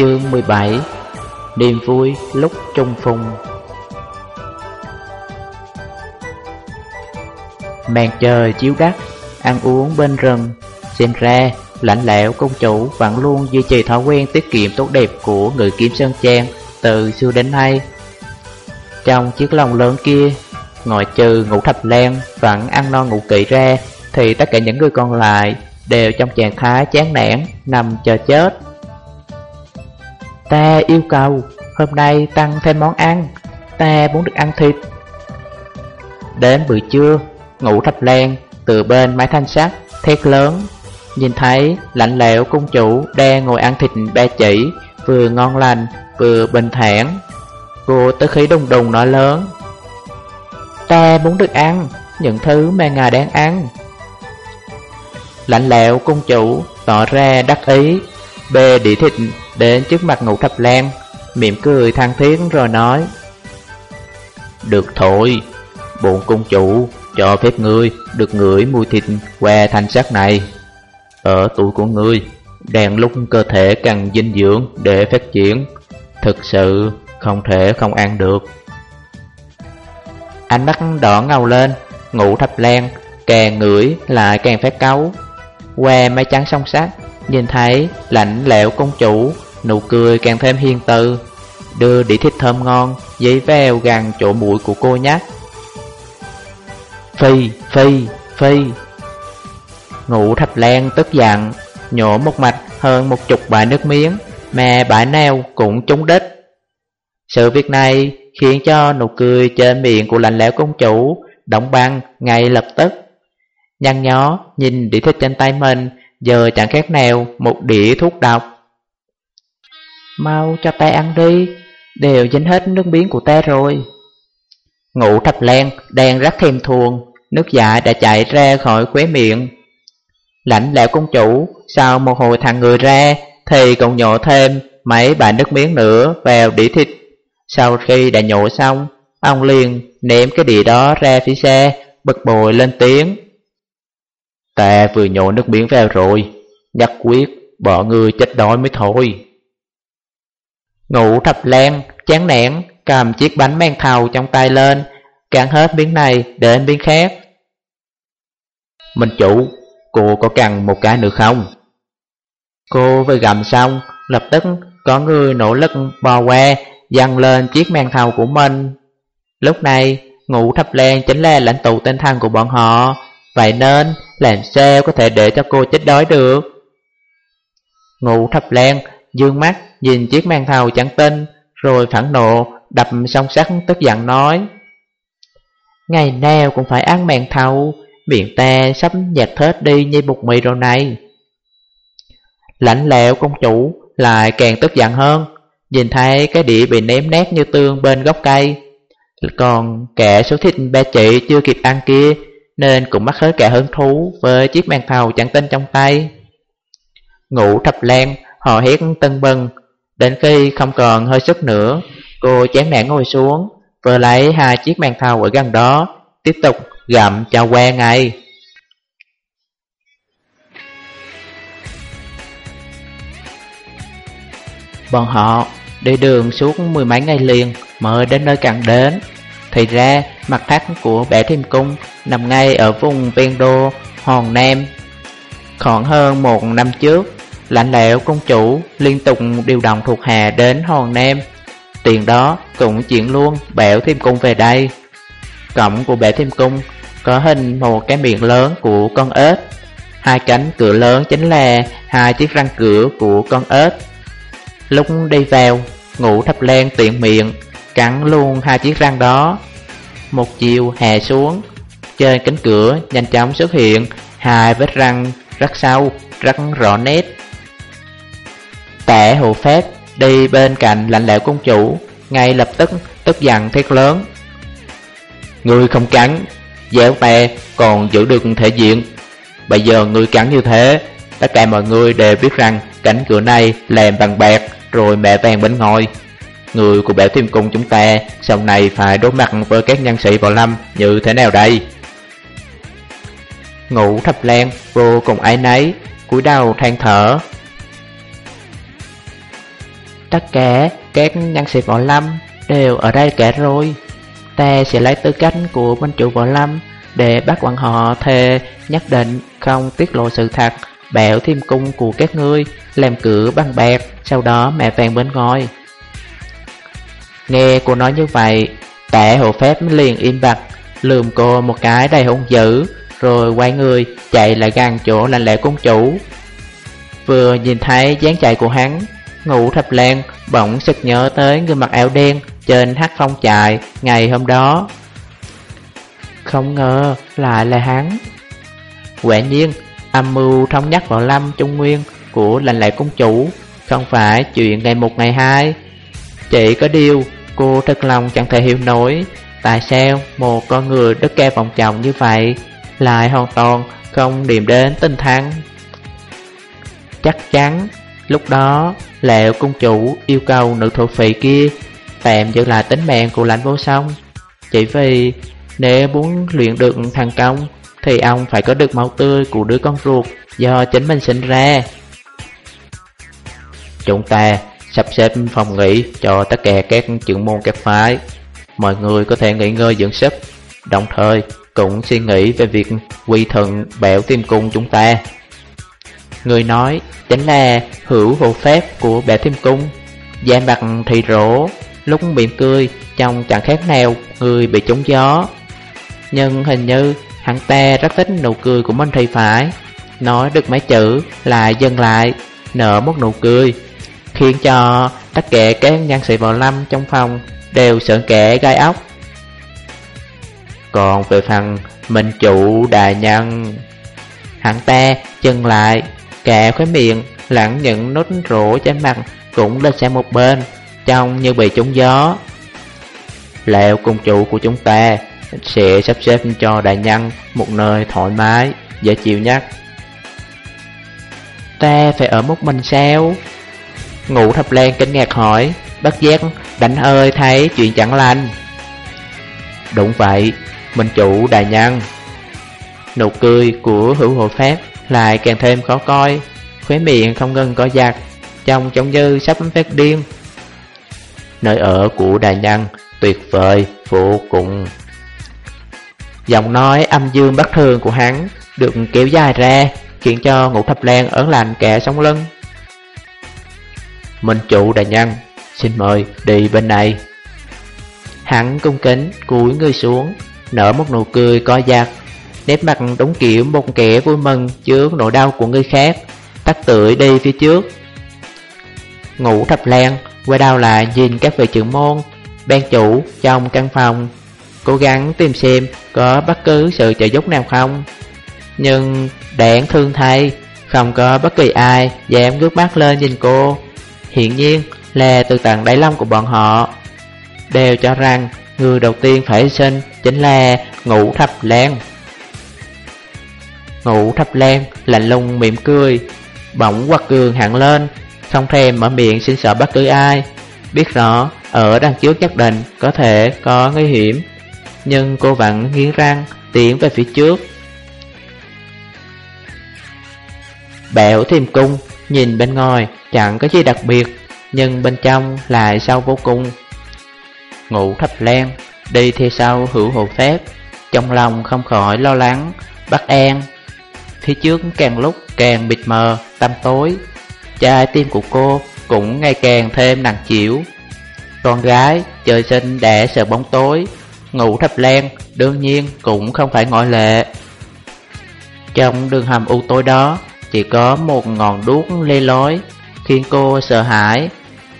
Chương 17 Niềm vui lúc trung phùng. Màn trời chiếu đất, ăn uống bên rừng Xem ra, lãnh lẽo công chủ vẫn luôn duy trì thói quen tiết kiệm tốt đẹp của người kiếm sơn trang từ xưa đến nay. Trong chiếc lồng lớn kia, ngoại trừ ngủ thập lan vẫn ăn no ngủ kỵ ra Thì tất cả những người còn lại đều trong trạng thái chán nản, nằm chờ chết. Ta yêu cầu, hôm nay tăng thêm món ăn. Ta muốn được ăn thịt. Đến buổi trưa, Ngủ thạch len từ bên máy thanh sắt, Thét lớn. Nhìn thấy lạnh lẽo cung chủ Đang ngồi ăn thịt ba chỉ, Vừa ngon lành, vừa bình thản. Cô tới khí đùng đùng nói lớn. Ta muốn được ăn Những thứ mà ngài đang ăn. Lạnh lẽo cung chủ tỏ ra đắc ý, Bê đĩa thịt đến trước mặt ngũ thập lan Mỉm cười than thiết rồi nói, Được thôi, Bổn cung chủ cho phép ngươi được ngửi mùi thịt qua thanh sắc này. Ở tuổi của ngươi, Đang lúc cơ thể cần dinh dưỡng để phát triển, Thực sự không thể không ăn được. Ánh mắt đỏ ngầu lên Ngủ thập len Càng ngửi lại càng phát cáu. Qua máy trắng song sắc, Nhìn thấy lạnh lẽo công chủ Nụ cười càng thêm hiền từ. Đưa đĩa thịt thơm ngon Giấy veo gần chỗ mũi của cô nhắc Phi, phi, phi. Ngủ thạch lan tức giận Nhổ một mạch hơn một chục bãi nước miếng Mà bãi neo cũng trúng đích. Sự việc này khiến cho nụ cười trên miệng của lạnh lẽo công chủ động băng ngay lập tức. Nhăn nhó nhìn đĩa thịt trên tay mình Giờ chẳng khác nào một đĩa thuốc độc. Mau cho ta ăn đi. Đều dính hết nước miếng của ta rồi. Ngủ thập len đang rất thèm thuồng. Nước dạ đã chạy ra khỏi khóe miệng. Lãnh lẽo công chủ, Sau một hồi thằng người ra, Thì còn nhổ thêm mấy bà nước miếng nữa vào đĩa thịt. Sau khi đã nhổ xong, Ông liền ném cái đĩa đó ra phía xe, Bực bội lên tiếng. Ta vừa nhổ nước miếng vào rồi, Nhất quyết bỏ người chết đói mới thôi. Ngủ thập len, chán nản Cầm chiếc bánh men thầu trong tay lên cắn hết miếng này đến miếng khác Minh chủ, cô có cần một cái nữa không? Cô vừa gầm xong, lập tức có người nỗ lực bò qua, dăng lên chiếc men thầu của mình. Lúc này, ngủ thập len chính là lãnh tụ tinh thần của bọn họ, vậy nên làm sao có thể để cho cô chết đói được? Ngủ thập len dương mắt nhìn chiếc mang thầu chẳng tin, rồi phản nộ đập song sắt tức giận nói. Ngày nào cũng phải ăn màn thầu, miệng ta sắp nhạt hết đi như bột mì rồi này. Lãnh lẹo công chủ lại càng tức giận hơn, nhìn thấy cái đĩa bị ném nét như tương bên gốc cây. Còn kẻ số thịt ba chị chưa kịp ăn kia nên cũng mắc hết cả hứng thú với chiếc màn thầu chẳng tin trong tay. Ngủ thập len, họ hét tân bừng, đến khi không còn hơi sức nữa, cô chán nản ngồi xuống, vừa lấy hai chiếc màn thầu ở gần đó, tiếp tục gặm cho que ngay. Bọn họ đi đường suốt mười mấy ngày liền mới đến nơi cần đến. Thì ra mặt thác của bẻ thêm cung nằm ngay ở vùng ven đô Hòn Nam. Khoảng hơn một năm trước, lạnh lẽo công chủ liên tục điều động thuộc hạ đến Hòn Nam. Tiền đó cũng chuyển luôn bẻo thêm cung về đây. Cổng của bể thêm cung có hình một cái miệng lớn của con ếch. Hai cánh cửa lớn chính là hai chiếc răng cửa của con ếch. Lúc đi vào, ngủ thập len tiện miệng, cắn luôn hai chiếc răng đó. Một chiều hè xuống, trên cánh cửa nhanh chóng xuất hiện hai vết răng rất sâu, rất rõ nét. Tệ hồ phép đi bên cạnh lạnh lẽo công chủ, ngay lập tức tức giận thét lớn. Người không cắn, dẻo tè còn giữ được thể diện. Bây giờ người cắn như thế, tất cả mọi người đều biết rằng cánh cửa này làm bằng bạc rồi mẹ vàng bên ngồi Người của bẻ thêm cung chúng ta sau này phải đối mặt với các nhân sĩ vào lâm như thế nào đây? Ngủ thập lan vô cùng ái nấy, cúi đầu than thở. Tất cả các nhân sĩ võ lâm đều ở đây cả rồi. Ta sẽ lấy tư cách của minh chủ võ lâm Để bắt bọn họ thề nhất định không tiết lộ sự thật, Bẻo thêm cung của các ngươi, Làm cửa bằng bạc, Sau đó mẹ vàng bên ngoài. Nghe cô nói như vậy Tạ hộ phép liền im bặt, Lườm cô một cái đầy hung dữ, Rồi quay người chạy lại gần chỗ lành lẽ cung chủ. Vừa nhìn thấy dáng chạy của hắn Ngủ thập lan bỗng sực nhớ tới người mặc áo đen Trên hát phong trại ngày hôm đó. Không ngờ lại là hắn. Quả nhiên, âm mưu thống nhất vào lâm trung nguyên Của lành lệ cung chủ, Không phải chuyện ngày một ngày hai. Chỉ có điều, cô thật lòng chẳng thể hiểu nổi Tại sao một con người đất ca vòng chồng như vậy Lại hoàn toàn không điểm đến tinh thắng. Chắc chắn lúc đó, Lẹo cung chủ yêu cầu nữ thổ phỉ kia Tạm giữ lại tính mạng của lãnh vô song. Chỉ vì nếu muốn luyện được thành công, Thì ông phải có được máu tươi của đứa con ruột Do chính mình sinh ra. Chúng ta sắp xếp phòng nghỉ cho tất cả các trưởng môn các phái. Mọi người có thể nghỉ ngơi dưỡng sức. Đồng thời, cũng suy nghĩ về việc quy thuận bẻo tim cung chúng ta. Người nói, chính là hữu hộ phép của bẻ tim cung. Da mặt thì rỗ Lúc miệng cười Trông chẳng khác nào người bị trúng gió. Nhưng hình như hắn ta rất thích nụ cười của mình thì phải. Nói được mấy chữ lại dừng lại, Nở một nụ cười, Khiến cho tất cả các nhân sĩ vào lâm trong phòng Đều sợn kẻ gai ốc. Còn về phần Minh chủ đại nhân, Hắn ta chân lại Kẻ khóe miệng lặn những nốt rỗ trên mặt Cũng lên sang một bên, Trông như bị trúng gió. Lẹo cùng chủ của chúng ta Sẽ sắp xếp cho đại nhân Một nơi thoải mái, Dễ chịu nhất. Ta phải ở một mình sao? Ngũ thập lan kinh ngạc hỏi, Bất giác đánh ơi thấy chuyện chẳng lành. Đúng vậy, mình chủ đại nhân. Nụ cười của hữu hội pháp lại càng thêm khó coi, Khóe miệng không ngừng có giặt, Trông giống như sắp phát điên. Nơi ở của đại nhân Tuyệt vời vô cùng. Giọng nói âm dương bất thường của hắn Được kéo dài ra, Khiến cho ngũ thập lan ớn lạnh kẻ sống lưng. Minh chủ đại nhân, Xin mời đi bên này. Hắn cung kính cúi người xuống, Nở một nụ cười co giặt Nét mặt đúng kiểu một kẻ vui mừng Trước nỗi đau của người khác, Tắt tưởi đi phía trước. Ngủ thập lan Quay đầu lại nhìn các vị trưởng môn, Ban chủ trong căn phòng, Cố gắng tìm xem Có bất cứ sự trợ giúp nào không. Nhưng đáng thương thay, Không có bất kỳ ai Dám ngước mắt lên nhìn cô. Hiện nhiên là từ tận đáy lòng của bọn họ, Đều cho rằng người đầu tiên phải sinh chính là ngũ thập lan Ngũ thập lan lạnh lùng, mỉm cười. Bỗng quạt cường hẳn lên Không thèm mở miệng xin sợ bất cứ ai. Biết rõ, ở đằng trước nhất định có thể có nguy hiểm. Nhưng cô vẫn nghiến răng, tiến về phía trước. Bẻo thêm cung, Nhìn bên ngoài, chẳng có gì đặc biệt, Nhưng bên trong lại sâu vô cùng. Ngủ thập lan Đi theo sau hữu hộ phép, Trong lòng không khỏi lo lắng bắt an. Phía trước càng lúc càng bịt mờ, Tăm tối. Trái tim của cô cũng ngày càng thêm nặng chịu. Con gái trời sinh đã sợ bóng tối, Ngủ thập len, đương nhiên cũng không phải ngoại lệ. Trong đường hầm u tối đó, Chỉ có một ngọn đuốc lê lối Khiến cô sợ hãi.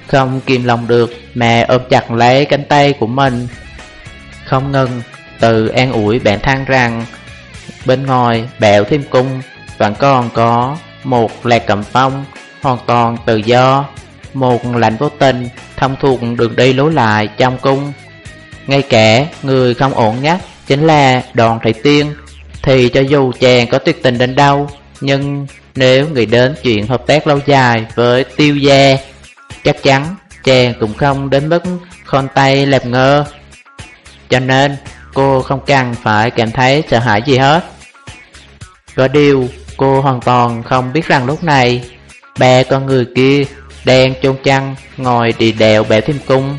Không kìm lòng được, Mẹ ôm chặt lấy cánh tay của mình. Không ngừng, Từ an ủi bản thân rằng Bên ngoài bẹo thêm cung. Vẫn còn có một lạc cầm phong, Hoàn toàn tự do, Một lạnh vô tình, Thông thuộc đường đi lối lại trong cung. Ngay cả người không ổn nhất Chính là đoàn thị tiên, Thì cho dù chàng có tuyệt tình đến đâu, Nhưng nếu nghĩ đến chuyện hợp tác lâu dài với tiêu gia, Chắc chắn chàng cũng không đến mức khôn tay làm ngơ. Cho nên, cô không cần phải cảm thấy sợ hãi gì hết. Có điều cô hoàn toàn không biết rằng lúc này Ba con người kia đang chôn chăn ngồi đi đèo bẻ thêm cung.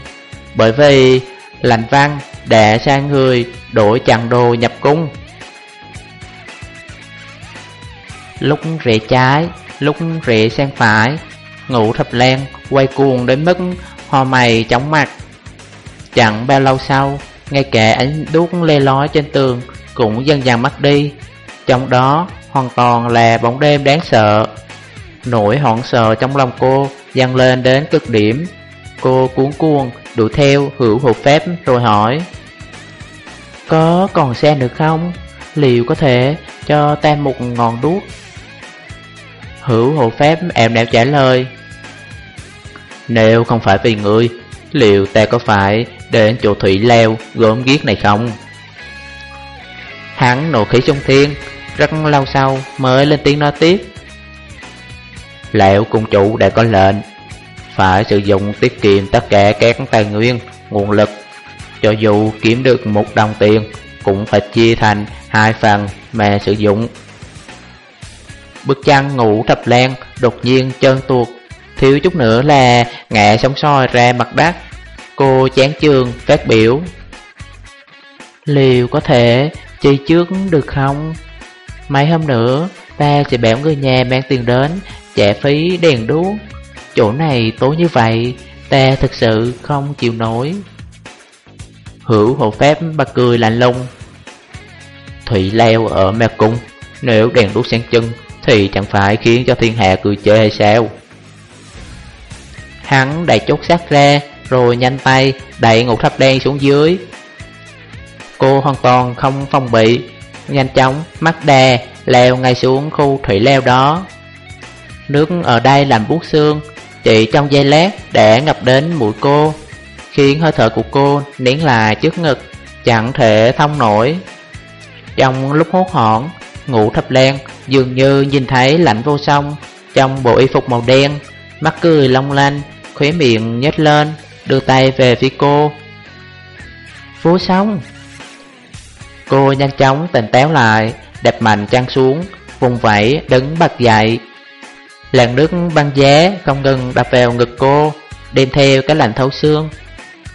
Bởi vì lạnh văn đã sang người đổi chặn đồ nhập cung. Lúc rẽ trái, lúc rẽ sang phải Ngủ thập len quay cuồng đến mức ho mày chóng mặt. Chẳng bao lâu sau Ngay cả ánh đuốc lê lói trên tường Cũng dần dần mất đi. Trong đó, hoàn toàn là bóng đêm đáng sợ Nỗi hoảng sợ trong lòng cô dâng lên đến cực điểm Cô cuốn cuồng, đuổi theo, hữu hộ phép, rồi hỏi, Có còn xe được không? Liệu có thể cho ta một ngọn đuốc? Hữu hộ phép em đẹp trả lời, Nếu không phải vì người Liệu ta có phải đến chỗ thủy leo gớm ghiếc này không? Hắn nổ khí trung thiên Rất lâu sau mới lên tiếng nói tiếp. Lẹo cung chủ đã có lệnh Phải sử dụng tiết kiệm tất cả các tài nguyên, nguồn lực. Cho dù kiếm được một đồng tiền Cũng phải chia thành hai phần mà sử dụng. Bức chăn ngủ thập len đột nhiên trơn tuột Thiếu chút nữa là ngã sóng soi ra mặt đất. Cô chán trường phát biểu. Liệu có thể chi trước được không? Mấy hôm nữa, ta sẽ bảo người nhà mang tiền đến, Trả phí đèn đuốc. Chỗ này tối như vậy, Ta thực sự không chịu nổi. Hữu hộ phép bật cười lạnh lùng. Thủy leo ở mẹ cung, Nếu đèn đuốc sáng chân Thì chẳng phải khiến cho thiên hạ cười chê hay sao? Hắn đẩy chốt sát ra, Rồi nhanh tay đẩy ngục tháp đen xuống dưới. Cô hoàn toàn không phòng bị. Nhanh chóng, mắt đè, leo ngay xuống khu thủy leo đó. Nước ở đây làm buốt xương, Chỉ trong giây lát đã ngập đến mũi cô, Khiến hơi thở của cô nén lại trước ngực, Chẳng thể thông nổi. Trong lúc hốt hoảng Ngủ thập len dường như nhìn thấy lạnh vô song Trong bộ y phục màu đen, Mắt cười long lanh, Khóe miệng nhếch lên, Đưa tay về phía cô. Vô song Cô nhanh chóng tỉnh táo lại Đẹp mạnh chăn xuống, Vùng vẫy đứng bật dậy. Làn nước băng giá không ngừng đập vào ngực cô, Đem theo cái lạnh thấu xương.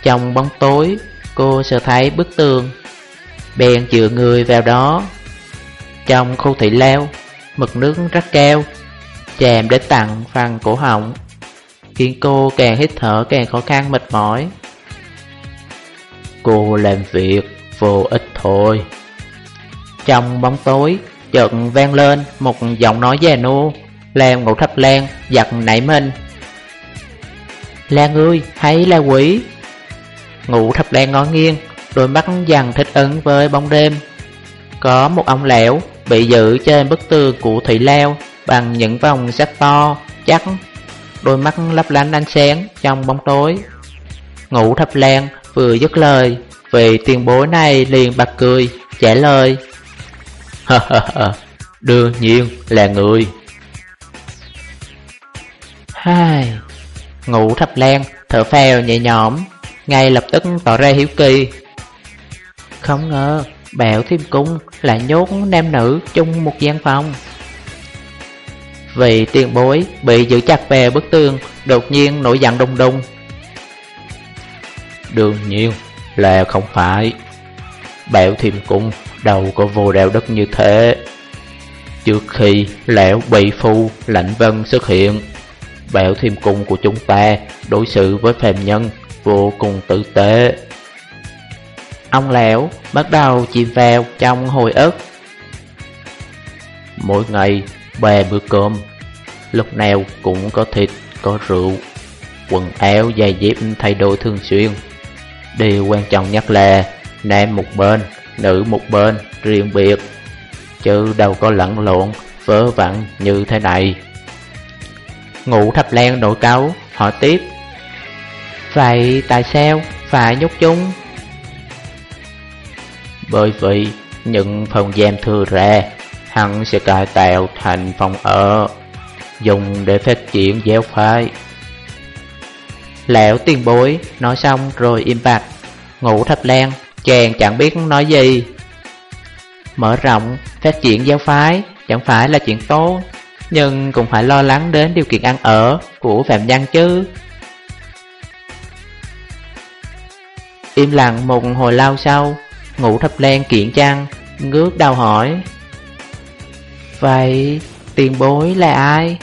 Trong bóng tối, Cô sợ thấy bức tường. Bèn chữa người vào đó. Trong khu thị leo Mực nước rất cao Chèm đến tặng phần cổ họng, Khiến cô càng hít thở càng khó khăn mệt mỏi. Cô làm việc vô ích thôi. Trong bóng tối chợt vang lên một giọng nói già nua Làm ngủ thấp lan giật nảy mình. Lan ơi hay là quỷ? Ngủ thập lan ngó nghiêng Đôi mắt dần thích ứng với bóng đêm. Có một ông lẻo bị giữ trên bức tường của thủy lao Bằng những vòng sắt to, chắc Đôi mắt lấp lánh ánh sáng trong bóng tối. Ngủ thập lan vừa dứt lời vì tiền bối này liền bật cười, Trả lời. Đương nhiên là người. Hai, Ngủ thập lan thở phèo nhẹ nhõm, Ngay lập tức tỏ ra hiếu kỳ. Không ngờ Bẻo thiêm cung lại nhốt nam nữ chung một gian phòng. Vì tiền bối bị giữ chặt về bức tường, Đột nhiên nổi giận đùng đùng. Đương nhiên là không phải. Bẻo thiềm cung đâu có vô đạo đất như thế. Trước khi lão bị phu lạnh vân xuất hiện Bẻo thiềm cung của chúng ta đối xử với phàm nhân vô cùng tử tế. Ông lão bắt đầu chìm vào trong hồi ức. Mỗi ngày ba bữa cơm Lúc nào cũng có thịt, có rượu Quần áo, dài dép thay đổi thường xuyên. Điều quan trọng nhất là Nam một bên, nữ một bên, riêng biệt. Chứ đâu có lẫn lộn, vớ vẩn như thế này. Ngụ thập len nổi cáo, hỏi tiếp. Vậy tại sao phải nhốt chúng? Bởi vì những phòng giam thừa ra Hắn sẽ cải tạo thành phòng ở Dùng để phát triển giáo phái. Lão tiền bối, nói xong rồi im bặt. Ngủ thạch len, chàng chẳng biết nói gì. Mở rộng, phát triển giáo phái, chẳng phải là chuyện tốt, Nhưng cũng phải lo lắng đến điều kiện ăn ở của phạm nhân chứ. Im lặng một hồi lâu sau, Ngủ thập len kiện chăng, Ngước đầu hỏi. Vậy tiền bối là ai?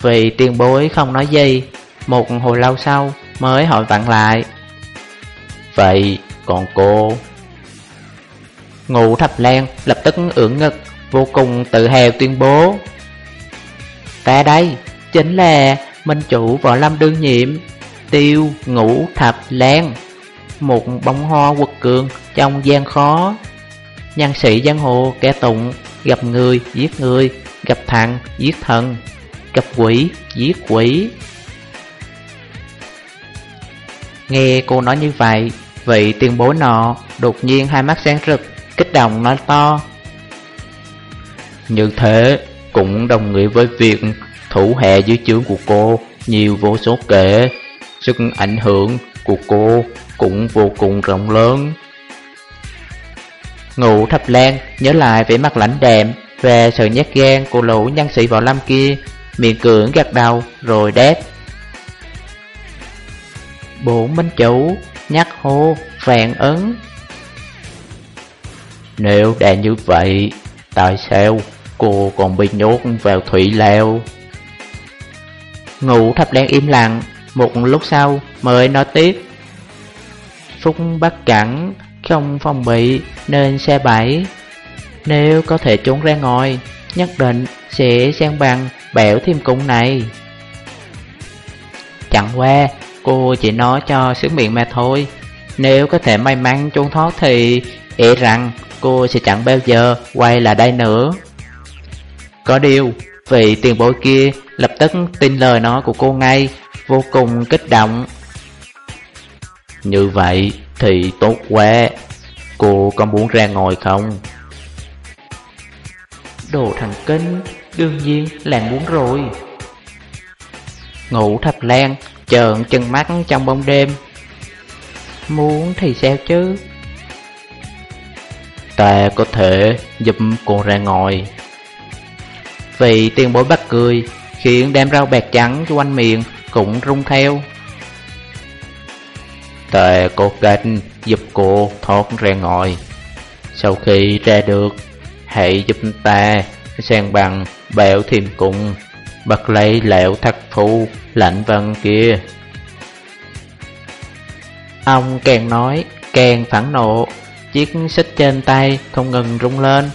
Vì tiền bối không nói gì một hồi lâu sau mới hỏi vặn lại. Vậy còn cô? Ngụ thập lan lập tức ưỡn ngực Vô cùng tự hào tuyên bố. Ta đây chính là minh chủ võ lâm đương nhiệm Tiêu ngũ thập lan Một bóng hoa quật cường trong gian khó. Nhân sĩ giang hồ kẻ tụng Gặp người giết người Gặp thằng giết thần Gặp quỷ giết quỷ Nghe cô nói như vậy, Vị tuyên bối nọ đột nhiên hai mắt sáng rực, Kích động nói to. Như thế cũng đồng nghĩa với việc thủ hệ dưới chướng của cô nhiều vô số kể, Sức ảnh hưởng của cô cũng vô cùng rộng lớn. Ngụ thập lan nhớ lại vẻ mặt lãnh đạm Về sự nhát gan của lũ nhân sĩ vào lâm kia, Miệng cưỡng gật đầu rồi đáp. Bộ minh chủ, nhắc hô phản ứng Nếu đã như vậy, Tại sao cô còn bị nhốt vào thủy leo Ngủ thập đen im lặng, Một lúc sau mới nói tiếp. Phúc bắt cẳng Không phòng bị nên xe bảy Nếu có thể trốn ra ngoài, Nhất định sẽ sang bằng bẻo thêm cung này. Chẳng qua cô chỉ nói cho sứ miệng mà thôi. Nếu có thể may mắn trốn thoát thì E rằng cô sẽ chẳng bao giờ quay lại đây nữa. Có điều Vị tiền bối kia lập tức tin lời nói của cô ngay Vô cùng kích động. Như vậy thì tốt quá. Cô có muốn ra ngồi không? Đồ thằng kinh Đương nhiên là muốn rồi. Ngủ thập lan Trợn chân mắt trong bóng đêm. Muốn thì sao chứ? Ta có thể giúp cô ra ngồi. Vì tiền bối bắt cười, Khiến đem rau bạc trắng quanh miệng Cũng rung theo. Ta cột cách giúp cô thoát ra ngồi. Sau khi ra được, Hãy giúp ta sang bằng bẻo thêm cùng Bật lấy lẹo thắt phu lạnh vân kia. Ông càng nói càng phẫn nộ Chiếc xích trên tay không ngừng rung lên.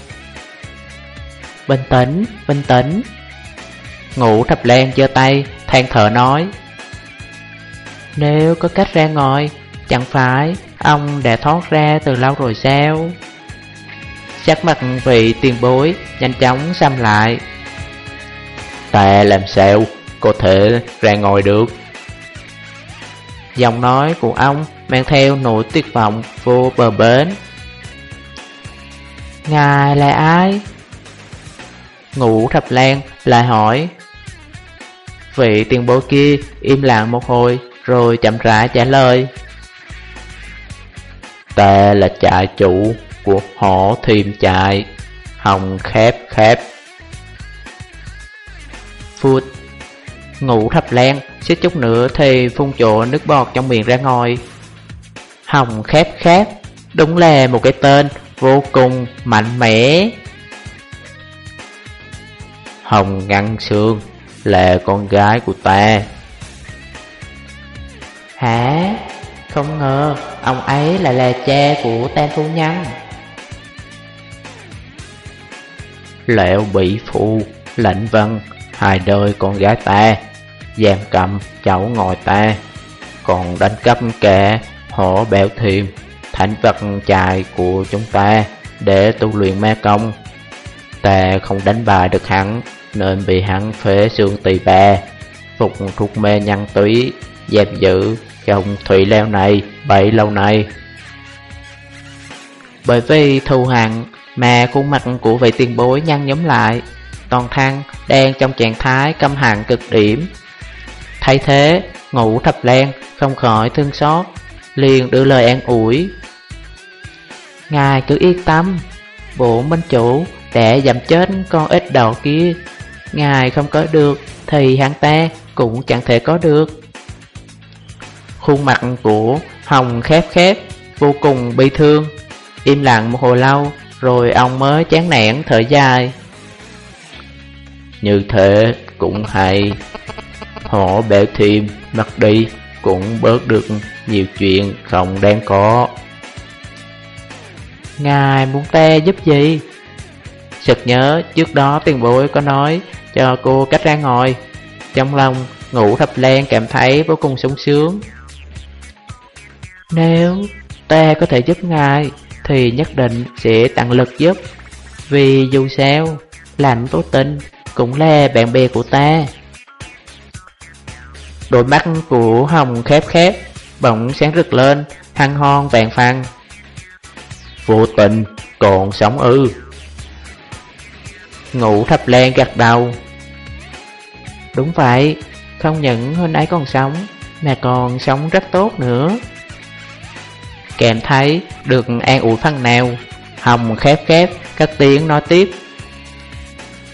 Bình tĩnh, bình tĩnh. Ngủ thập len giơ tay than thở nói Nếu có cách ra ngoài Chẳng phải ông đã thoát ra từ lâu rồi sao? Sắc mặt vị tiền bối Nhanh chóng xăm lại. Ta làm sao có thể ra ngồi được. Giọng nói của ông mang theo nỗi tuyệt vọng vô bờ bến. Ngài là ai? Ngũ thập lan lại hỏi. Vị tiền bối kia im lặng một hồi Rồi chậm rãi trả lời. Ta là trại chủ của họ thiềm trại, Hồng khép khép. Phút Ngủ thập lan Xích chút nữa thì phun chỗ nước bọt trong miệng ra ngoài Hồng khép khép, Đúng là một cái tên vô cùng mạnh mẽ. Hồng ngăn xương là con gái của ta. Hả? Không ngờ, ông ấy lại là cha của tên phu nhân. Lẹo bị phụ lệnh vân Hai đời con gái ta, Giam cầm cháu ngồi ta, Còn đánh cắp kẻ hổ bẻo thiềm Thánh vật chài của chúng ta Để tu luyện ma công. Ta không đánh bại được hắn, Nên bị hắn phế xương tỳ bà. Phục thuốc mê nhăn túy Dẹp giữ trong thủy leo này bảy lâu nay. Bởi vì thù hận mà khuôn mặt của vị tiền bối nhăn nhóm lại Toàn thăng đang trong trạng thái căm hận cực điểm. Thay thế, ngủ thập len không khỏi thương xót Liền đưa lời an ủi. Ngài cứ yên tâm Bộ minh chủ đã giảm chết con ít đầu kia. Ngài không có được Thì hắn ta cũng chẳng thể có được. Khuôn mặt của Hồng khép khép Vô cùng bi thương. Im lặng một hồi lâu Rồi ông mới chán nản thở dài. Như thế cũng hay. Họ bẻ thêm mất đi Cũng bớt được nhiều chuyện không đáng có. Ngài muốn ta giúp gì? Sực nhớ trước đó tiền bối có nói cho cô cách ra ngồi. Trong lòng ngủ thập len cảm thấy vô cùng sung sướng. Nếu ta có thể giúp ngài Thì nhất định sẽ tặng lực giúp. Vì dù sao Lạnh vô tình cũng là bạn bè của ta. Đôi mắt của Hồng khép khép, Bỗng sáng rực lên, Hăng hon vàng phăng. Vô tình còn sống ư. Ngủ thập len gật đầu. Đúng vậy, Không những hôm ấy còn sống, Mà còn sống rất tốt nữa. Kèm thấy được an ủi phần nào, Hồng khép khép Các tiếng nói tiếp.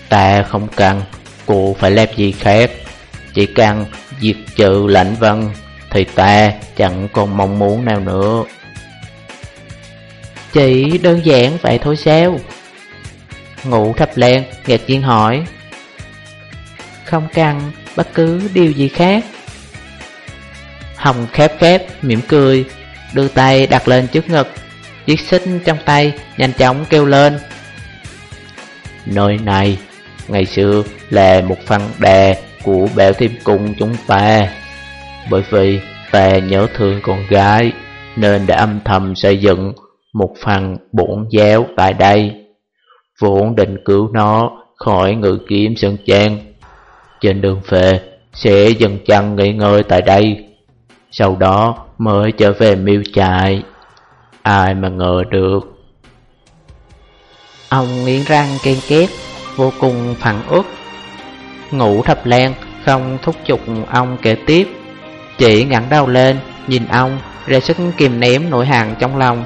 Ta không cần Cô phải làm gì khác. Chỉ cần diệt trừ lạnh vân Thì ta chẳng còn mong muốn nào nữa. Chỉ đơn giản vậy thôi sao? Ngủ thập len ngạc nhiên hỏi. Không cần bất cứ điều gì khác. Hồng khép khép, mỉm cười, Đưa tay đặt lên trước ngực. Chiếc xích trong tay nhanh chóng kêu lên. Nơi này ngày xưa là một phần đè của bẻo thêm cung chúng ta. Bởi vì ta nhớ thương con gái, Nên đã âm thầm xây dựng một phần bổn giáo tại đây. Vốn định cứu nó khỏi ngự kiếm sơn trang. Trên đường về, sẽ dần chân nghỉ ngơi tại đây. Sau đó mới trở về miêu trại. Ai mà ngờ được. Ông nghiến răng ken két. Vô cùng phản ức Ngủ thập lan không thúc giục ông kể tiếp, Chỉ ngẩng đầu lên, Nhìn ông, ra sức kìm ném nỗi hàng trong lòng.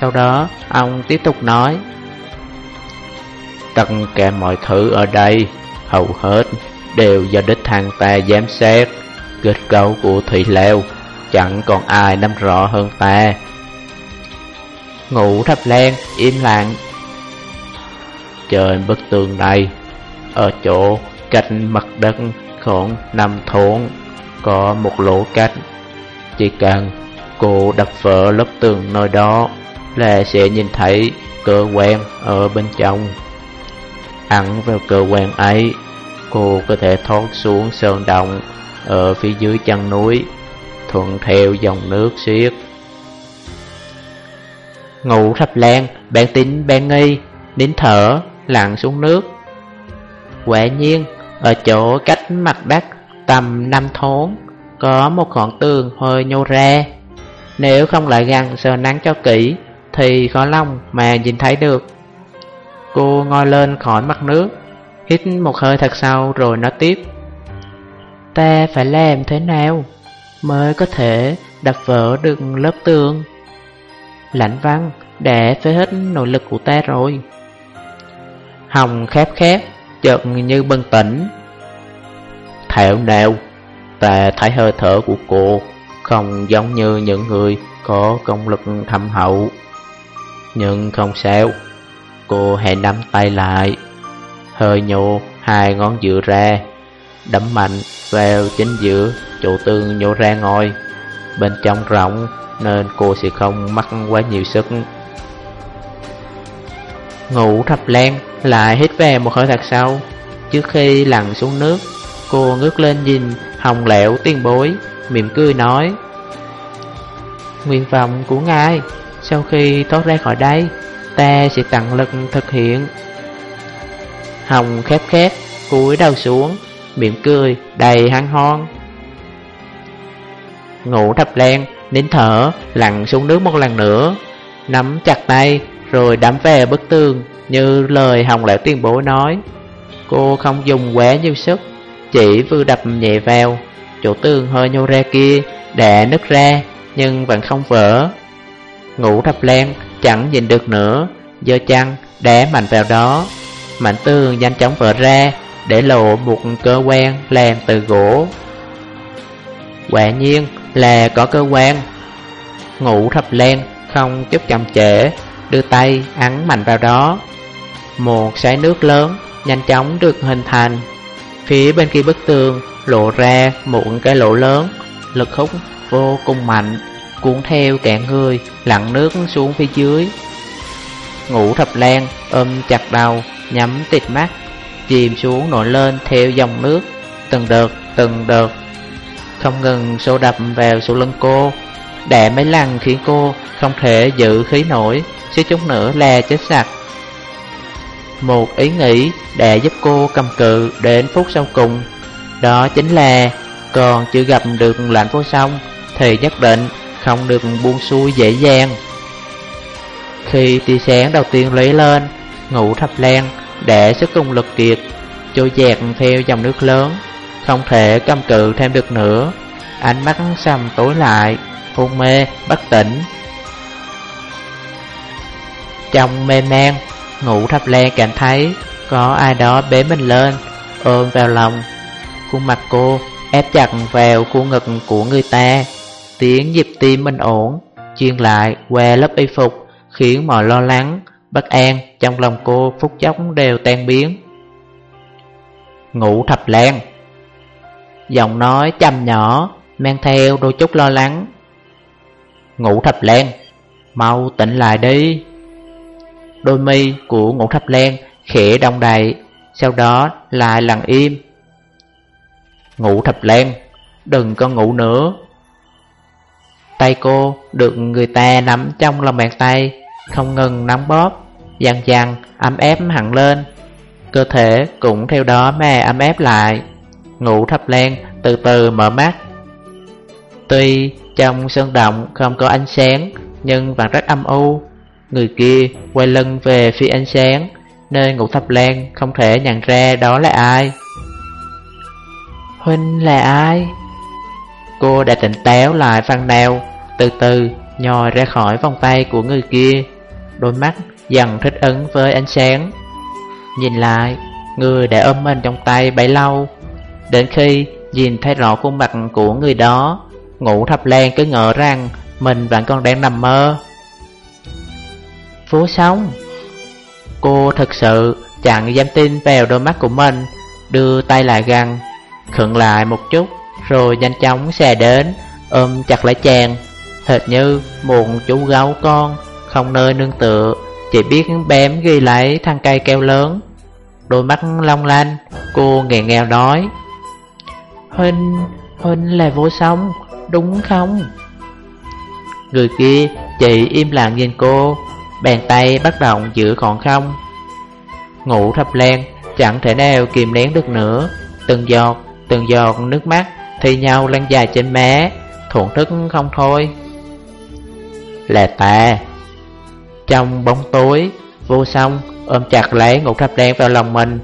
Sau đó, ông tiếp tục nói, Tất cả mọi thứ ở đây, Hầu hết đều do đích thằng ta giám sát. Kết cấu của thủy leo Chẳng còn ai nắm rõ hơn ta. Ngủ thập lan im lặng trên bức tường này. Ở chỗ cách mặt đất khoảng năm thốn, Có một lỗ cách Chỉ cần cô đập vỡ lớp tường nơi đó Là sẽ nhìn thấy cơ quan ở bên trong. Ẩn vào cơ quan ấy, Cô có thể thoát xuống sơn động Ở phía dưới chân núi, Thuận theo dòng nước xiết. Ngủ thập lan Bạn tính bạn nghi, Nín thở lặn xuống nước. Quả nhiên, Ở chỗ cách mặt đất Tầm năm thốn, Có một khoảng tường hơi nhô ra. Nếu không lại gần sờ nắng cho kỹ, Thì khó lòng mà nhìn thấy được. Cô ngồi lên khỏi mặt nước, Hít một hơi thật sâu rồi nói tiếp. Ta phải làm thế nào Mới có thể đập vỡ được lớp tường? Lãnh văn, đã phế hết nội lực của ta rồi. Hồng khép khép, Chợt như bừng tỉnh. Thẹo nào và thấy hơi thở của cô Không giống như những người có công lực thâm hậu. Nhưng không sao, Cô hãy nắm tay lại, Hơi nhô hai ngón giữa ra, Đấm mạnh vào chính giữa, chỗ tương nhô ra ngồi. Bên trong rộng, nên cô sẽ không mắc quá nhiều sức. Ngủ thập len lại hít về một hơi thật sâu. Trước khi lặn xuống nước, Cô ngước lên nhìn hồng lẹo tiên bối, Mỉm cười nói, Nguyện vọng của ngài, Sau khi thoát ra khỏi đây, Ta sẽ tặng lực thực hiện. Hồng khép khép cúi đầu xuống Miệng cười đầy hăng hon. Ngủ thập len Nín thở, lặn xuống nước một lần nữa, Nắm chặt tay, Rồi đắm về bức tường. Như lời Hồng Lão tuyên bố nói Cô không dùng quá nhiều sức Chỉ vừa đập nhẹ vào Chỗ tường hơi nhô ra kia Đã nứt ra Nhưng vẫn không vỡ Ngủ thập len chẳng nhìn được nữa Dơ chăn đá mạnh vào đó Mảnh tường nhanh chóng vỡ ra để lộ một cơ quan làm từ gỗ. Quả nhiên là có cơ quan. Ngủ thập len không chút chậm trễ, đưa tay ấn mạnh vào đó. Một sái nước lớn nhanh chóng được hình thành. Phía bên kia bức tường lộ ra một cái lỗ lớn, lực hút vô cùng mạnh, cuốn theo cả người lặn nước xuống phía dưới. Ngủ thập lan ôm chặt đầu, nhắm tịt mắt, chìm xuống nổi lên theo dòng nước, từng đợt, từng đợt. Không ngừng xô đập vào sổ lưng cô, đẻ mấy lần khiến cô không thể giữ khí nổi, Xíu chút nữa là chết sạch. Một ý nghĩ để giúp cô cầm cự đến phút sau cùng, đó chính là còn chưa gặp được lạnh vô song thì nhất định không được buông xuôi dễ dàng. Khi tia sáng đầu tiên lấy lên, ngủ thập len để sức cùng lực kiệt, trôi dạt theo dòng nước lớn, không thể cầm cự thêm được nữa. Ánh mắt sầm tối lại, hôn mê, bất tỉnh. Trong mê man, ngủ thập lan cảm thấy có ai đó bế mình lên, ôm vào lòng. Khuôn mặt cô ép chặt vào khuôn ngực của người ta, tiếng nhịp tim mình ổn, chuyên lại qua lớp y phục, khiến mọi lo lắng, bất an trong lòng cô phút chốc đều tan biến. Ngủ thập len Giọng nói trầm nhỏ, mang theo đôi chút lo lắng. Ngủ thập len mau tỉnh lại đi. Đôi mi của ngủ thập len khẽ đông đầy, sau đó lại lặng im. Ngủ thập len, đừng có ngủ nữa. Tay cô được người ta nắm trong lòng bàn tay, không ngừng nắm bóp, dần dần ấm ép hẳn lên. Cơ thể cũng theo đó mà ấm ép lại. Ngủ thập len từ từ mở mắt. Tuy trong sơn động không có ánh sáng, nhưng vẫn rất âm u. Người kia quay lưng về phía ánh sáng, nên ngũ thập lan không thể nhận ra đó là ai. Huynh là ai? Cô đã tỉnh táo lại phần nào, từ từ nhòi ra khỏi vòng tay của người kia. Đôi mắt dần thích ứng với ánh sáng. Nhìn lại, người đã ôm mình trong tay bấy lâu. Đến khi nhìn thấy rõ khuôn mặt của người đó, ngủ thập lan cứ ngờ rằng mình vẫn còn đang nằm mơ. Phố sống Cô thật sự chẳng dám tin vào đôi mắt của mình Đưa tay lại gần Khựng lại một chút Rồi nhanh chóng xè đến Ôm chặt lấy chàng Hệt như một chú gấu con Không nơi nương tựa Chỉ biết bém ghi lấy thang cây keo lớn Đôi mắt long lanh Cô nghẹn nghèo nói Huynh, Huynh là vô song Đúng không? Người kia chỉ im lặng nhìn cô Bàn tay bắt động giữa khoảng không. Ngủ thập len Chẳng thể nào kìm nén được nữa. Từng giọt, từng giọt nước mắt Thi nhau lăn dài trên má. Thuận thức không thôi. Là ta. Trong bóng tối Vô song ôm chặt lấy ngủ thập đen vào lòng mình.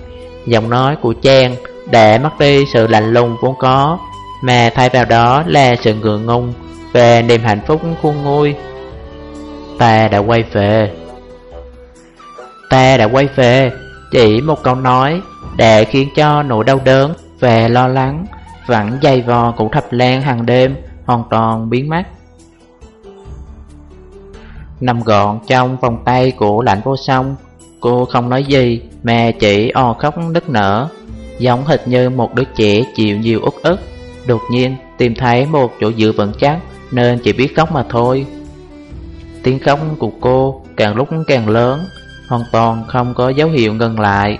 Giọng nói của Trang Để mất đi sự lạnh lùng vốn có Mà thay vào đó là sự ngượng ngùng Về niềm hạnh phúc khuôn nguôi. Ta đã quay về. Ta đã quay về. Chỉ một câu nói Để khiến cho nỗi đau đớn Về lo lắng Vẫn dày vò cụ thập lan hàng đêm, Hoàn toàn biến mất. Nằm gọn trong vòng tay của lạnh vô song, Cô không nói gì Mà chỉ o khóc nức nở, Giống hệt như một đứa trẻ chịu nhiều ức ức. Đột nhiên tìm thấy một chỗ dựa vững chắc Nên chỉ biết khóc mà thôi. Tiếng khóc của cô càng lúc càng lớn, Hoàn toàn không có dấu hiệu ngừng lại.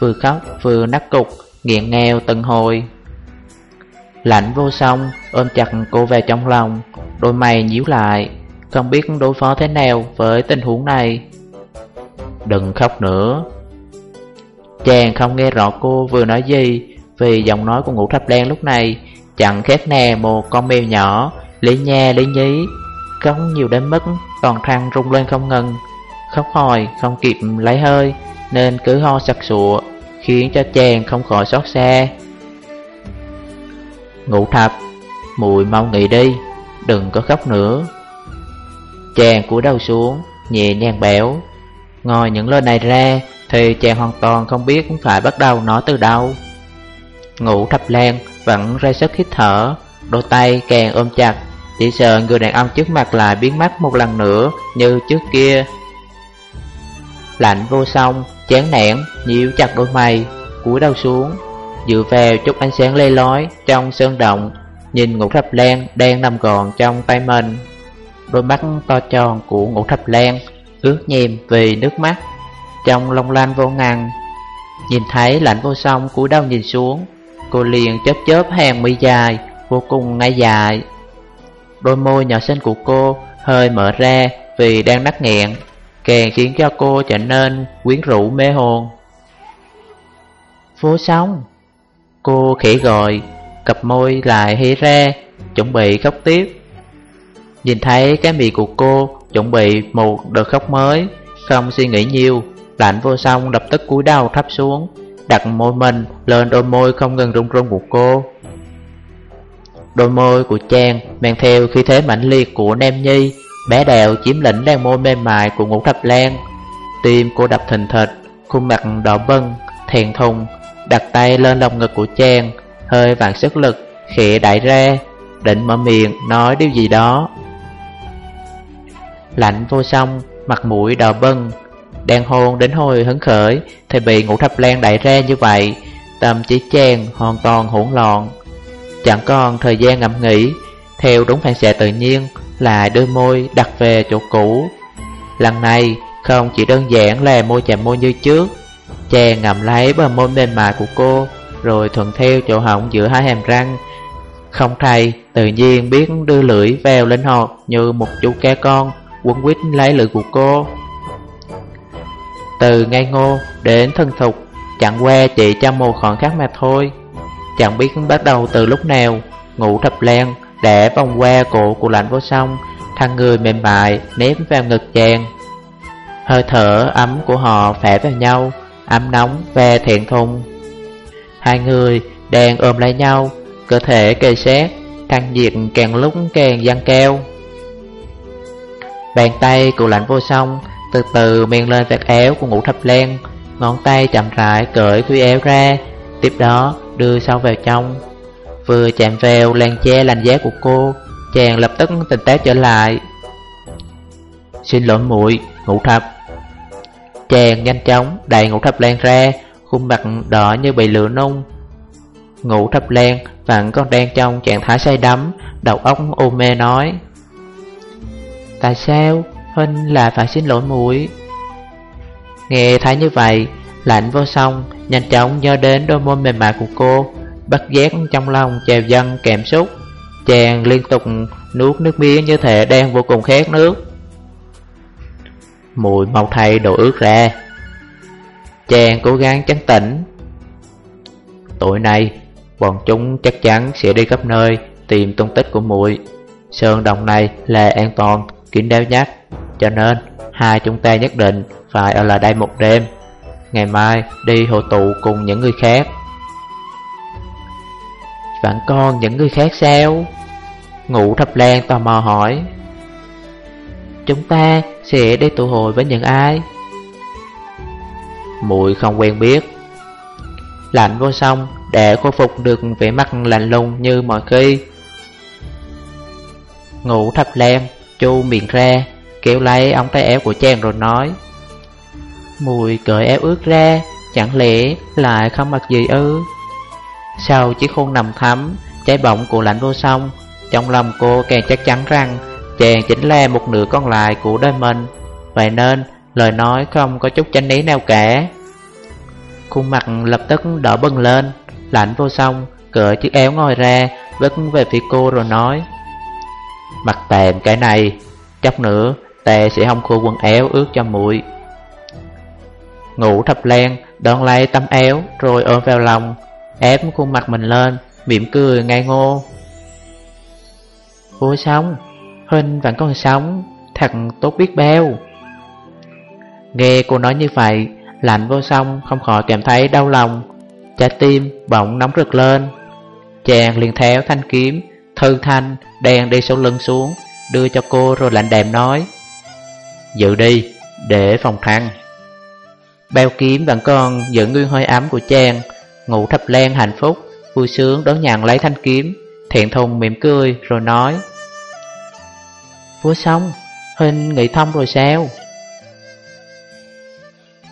Vừa khóc, vừa nắc cục Nghiện nghèo từng hồi. Lạnh vô song, ôm chặt cô về trong lòng, Đôi mày nhíu lại, Không biết đối phó thế nào với tình huống này. Đừng khóc nữa. Chàng không nghe rõ cô vừa nói gì, Vì giọng nói của ngũ thập đen lúc này Chẳng khác nè một con mèo nhỏ, Lý nha lý nhí Khóc nhiều đến mức toàn thang rung lên không ngừng. Khóc hồi, không kịp lấy hơi, Nên cứ ho sặc sụa, Khiến cho chàng không khỏi xót xa. Ngủ thập, Mùi mau nghỉ đi, Đừng có khóc nữa. Chàng cúi đầu xuống, Nhẹ nhàng béo Ngồi những lời này ra, Thì chàng hoàn toàn không biết cũng phải bắt đầu nói từ đâu. Ngủ thập lan vẫn ra sức hít thở, Đôi tay càng ôm chặt chỉ sợ người đàn ông trước mặt lại biến mất một lần nữa như trước kia. Lạnh vô song, chán nản, nhíu chặt đôi mày, cúi đầu xuống. Dựa vào chút ánh sáng lê lói trong sơn động Nhìn ngũ thập lan đang nằm gọn trong tay mình. Đôi mắt to tròn của ngũ thập lan ướt nhèm vì nước mắt Trong long lanh vô ngăn Nhìn thấy lạnh vô song cúi đầu nhìn xuống Cô liền chớp chớp hàng mi dài Vô cùng ngay dài Đôi môi nhỏ xinh của cô hơi mở ra vì đang nắc nghẹn Càng khiến cho cô trở nên quyến rũ mê hồn. Vô song. Cô khỉ gọi Cặp môi lại hé ra Chuẩn bị khóc tiếp. Nhìn thấy cái miệng của cô Chuẩn bị một đợt khóc mới Không suy nghĩ nhiều Lạnh vô song lập tức cúi đầu thấp xuống Đặt môi mình lên đôi môi không ngừng rung rung của cô Đôi môi của chàng mang theo khí thế mạnh liệt của Nam Nhi Bé đèo chiếm lĩnh đang môi mềm mại của ngũ thập lan. Tim cô đập thình thịch Khuôn mặt đỏ bân, thèn thùng Đặt tay lên lòng ngực của chàng Hơi vạn sức lực, khẽ đại ra Định mở miệng nói điều gì đó. Lạnh vô song, mặt mũi đỏ bân đang hôn đến hồi hứng khởi Thì bị ngũ thập lan đại ra như vậy Tâm trí chàng hoàn toàn hỗn loạn. Chẳng còn thời gian ngẫm nghĩ. Theo đúng phản xạ tự nhiên Là đưa môi đặt về chỗ cũ. Lần này, không chỉ đơn giản là môi chạm môi như trước. Chàng ngậm lấy bờ môi mềm mại của cô, Rồi thuận theo chỗ hỏng giữa hai hàm răng. Không thầy, tự nhiên biết đưa lưỡi vào lên hoạt Như một chú cá con, quấn quýt lấy lưỡi của cô. Từ ngây ngô đến thân thục, Chẳng qua chỉ trong một khoảng khắc mà thôi. Chẳng biết bắt đầu từ lúc nào. Ngủ thập len đã vòng qua cổ của lạnh vô song. Thằng người mềm mại ném vào ngực chàng. Hơi thở ấm của họ phả vào nhau, Ấm nóng và thiện thùng. Hai người đang ôm lấy nhau, Cơ thể kề sát Thăng nhiệt càng lúc càng giăng keo Bàn tay của lạnh vô song từ từ men lên vạt áo của ngũ thập len Ngón tay chậm rãi cởi khuy áo ra. Tiếp đó đưa sâu vào trong. Vừa chạm vào, làn che lành giá của cô Chàng lập tức tỉnh táo trở lại. Xin lỗi muội ngủ thập. Chàng nhanh chóng đẩy ngủ thập lan ra, Khuôn mặt đỏ như bị lửa nung. Ngủ thập lan vẫn còn đang trong trạng thái say đắm, Đầu óc ô mê nói, Tại sao Huynh là phải xin lỗi muội? Nghe thấy như vậy Lạnh vô song, Nhanh chóng nhớ đến đôi môi mềm mại của cô, Bắt giác trong lòng trèo dân kèm xúc. Chàng liên tục nuốt nước miếng như thể đang vô cùng khát nước. Mùi mau thay đồ ướt ra. Chàng cố gắng trấn tĩnh. Tối nay, Bọn chúng chắc chắn sẽ đi khắp nơi Tìm tung tích của muội. Sơn đồng này là an toàn, Kín đáo nhất, cho nên hai chúng ta nhất định phải ở lại đây một đêm. Ngày mai đi hội tụ cùng những người khác. Vẫn còn những người khác sao? Ngũ thập lan tò mò hỏi. Chúng ta sẽ đi tụ hội với những ai? Mùi không quen biết. Lạnh vô song, để khôi phục được vẻ mặt lạnh lùng như mọi khi. Ngũ thập lan chu miệng ra, Kéo lấy ống tay áo của chàng rồi nói. Mùi cởi áo ướt ra, Chẳng lẽ lại không mặc gì ư? Sau chiếc khuôn nằm thắm, trái bỏng của lạnh vô song, Trong lòng cô càng chắc chắn rằng Chàng chính là một nửa còn lại của đời mình Vậy nên, lời nói không có chút tranh ý nào cả. Khuôn mặt lập tức đỏ bừng lên, Lạnh vô song, Cởi chiếc áo ngồi ra, Vứt về phía cô rồi nói Mặc tèm cái này Chắc nữa ta sẽ không khô quần áo ướt cho muội. Ngủ thập lan đón lấy tấm éo rồi ôm vào lòng Ép khuôn mặt mình lên mỉm cười ngây ngô. Vô sống Huynh vẫn còn sống Thật tốt biết bao. Nghe cô nói như vậy Lạnh vô song không khỏi cảm thấy đau lòng. Trái tim bỗng nóng rực lên. Chàng liền theo thanh kiếm Thư thanh đèn đi sau lưng xuống Đưa cho cô rồi lạnh đèm nói Dự đi, để phòng thăng Bao kiếm vẫn còn giữ nguyên hơi ấm của chàng, Ngủ thập lan hạnh phúc, Vui sướng đón nhận lấy thanh kiếm, Thiện thùng mỉm cười rồi nói. Vua xong, Huynh nghĩ thông rồi sao?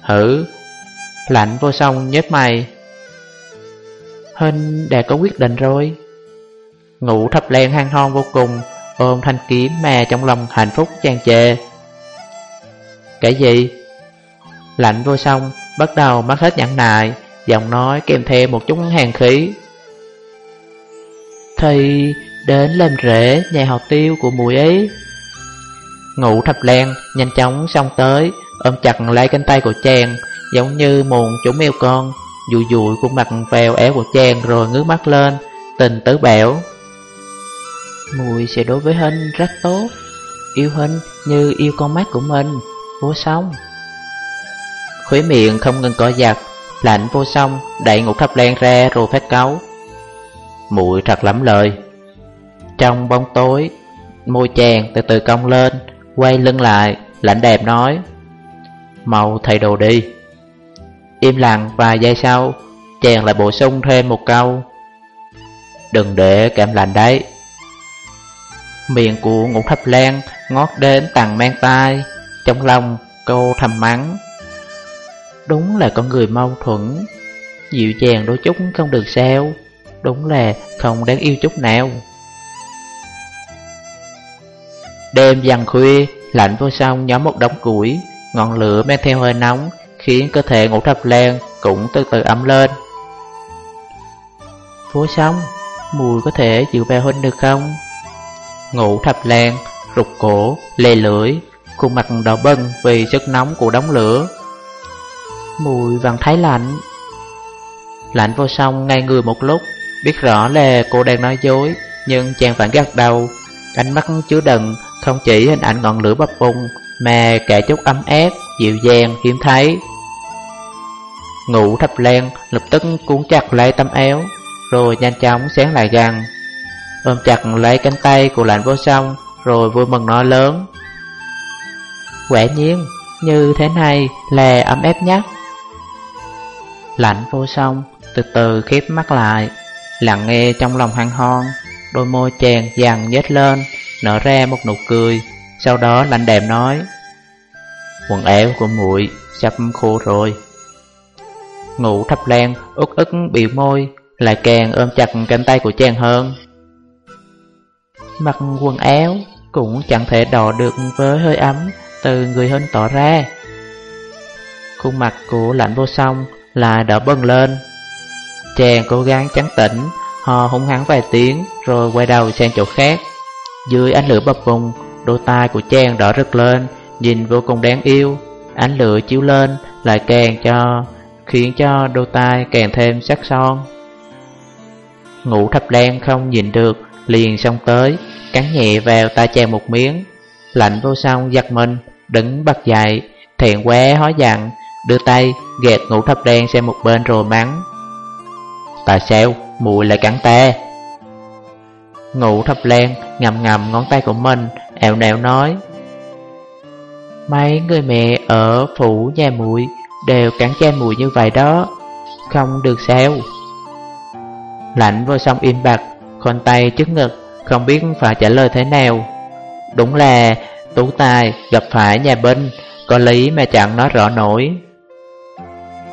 Hử? Lạnh vô song nhếch mày. Huynh đã có quyết định rồi. Ngủ thập lan hang hon vô cùng, Ôm thanh kiếm mà trong lòng hạnh phúc tràn chề. Cái gì? Lạnh vô song, bắt đầu mất hết nhẫn nại, Giọng nói kèm theo một chút hàng khí. Thì đến lên rễ nhà học tiêu của mùi ấy. Ngủ thập len nhanh chóng xong tới, Ôm chặt lấy cánh tay của chàng, Giống như một chủ mèo con, Dụi dụi khuôn mặt vèo éo của chàng Rồi ngước mắt lên, Tình tứ bẻo. Mùi sẽ đối với Hinh rất tốt, Yêu Hinh như yêu con mắt của mình, Vô song. Khóe miệng không ngừng co giặt Lạnh vô song, đẩy ngục thập len ra rồi phát cáu. Mụi thật lắm lời. Trong bóng tối, Môi chàng từ từ cong lên, Quay lưng lại, Lạnh đẹp nói, Mau thay đồ đi. Im lặng vài giây sau, Chàng lại bổ sung thêm một câu, Đừng để cảm lạnh đấy. Miệng của ngũ thập lan ngót đến tầng mang tai, Trong lòng cô thầm mắng. Đúng là con người mâu thuẫn. Dịu dàng đôi chút không được sao. Đúng là không đáng yêu chút nào. Đêm dần khuya Lạnh vô sông nhóm một đống củi. Ngọn lửa mang theo hơi nóng Khiến cơ thể ngủ thập lan cũng từ từ ấm lên. Phố sông Mùi có thể chịu về huynh được không? ngủ thập lan Rụt cổ, lê lưỡi Khuôn mặt đỏ bân vì sức nóng của đống lửa. Mùi vàng thấy lạnh. Lạnh vô song ngay người một lúc Biết rõ là cô đang nói dối Nhưng chàng vẫn gật đầu. Ánh mắt chứa đựng Không chỉ hình ảnh ngọn lửa bập bùng Mà cả chút ấm áp, dịu dàng, hiếm thấy. Ngủ thập len lập tức cuốn chặt lấy tấm áo Rồi nhanh chóng sáng lại gần Ôm chặt lấy cánh tay của lạnh vô song Rồi vui mừng nói lớn. Quả nhiên, như thế này là ấm áp nhất. Lạnh vô song, từ từ khép mắt lại. Lặng nghe trong lòng hăng hon Đôi môi chàng dằn nhếch lên Nở ra một nụ cười. Sau đó lạnh đềm nói Quần áo của muội sắp khô rồi. Ngủ thập lan ức ức biểu môi Lại càng ôm chặt cánh tay của chàng hơn. Mặc quần áo cũng chẳng thể đỏ được với hơi ấm từ người hơn tỏ ra. Khuôn mặt của lạnh vô song là đỡ bừng lên. Chàng cố gắng trắng tỉnh, Hò hung hắng vài tiếng Rồi quay đầu sang chỗ khác. Dưới ánh lửa bập bùng Đôi tai của chàng đỏ rực lên Nhìn vô cùng đáng yêu. Ánh lửa chiếu lên lại càng cho Khiến cho đôi tai càng thêm sắc son. Ngủ thập len không nhìn được Liền xông tới Cắn nhẹ vào tay chàng một miếng. Lạnh vô song giật mình Đứng bật dậy Thẹn quá hói dặn Đưa tay gạt ngủ thập đen sang một bên rồi mắng. Tại sao muội lại cắn ta. Ngủ thập đen ngầm ngầm ngón tay của mình, Ẻo nẹo nói, Mấy người mẹ ở phủ nhà muội Đều cắn cha muội như vậy đó, Không được sao Lạnh vô song im bặt, Khoanh tay trước ngực, Không biết phải trả lời thế nào. Đúng là Tú tài gặp phải nhà binh, Có lý mà chẳng nói rõ nổi.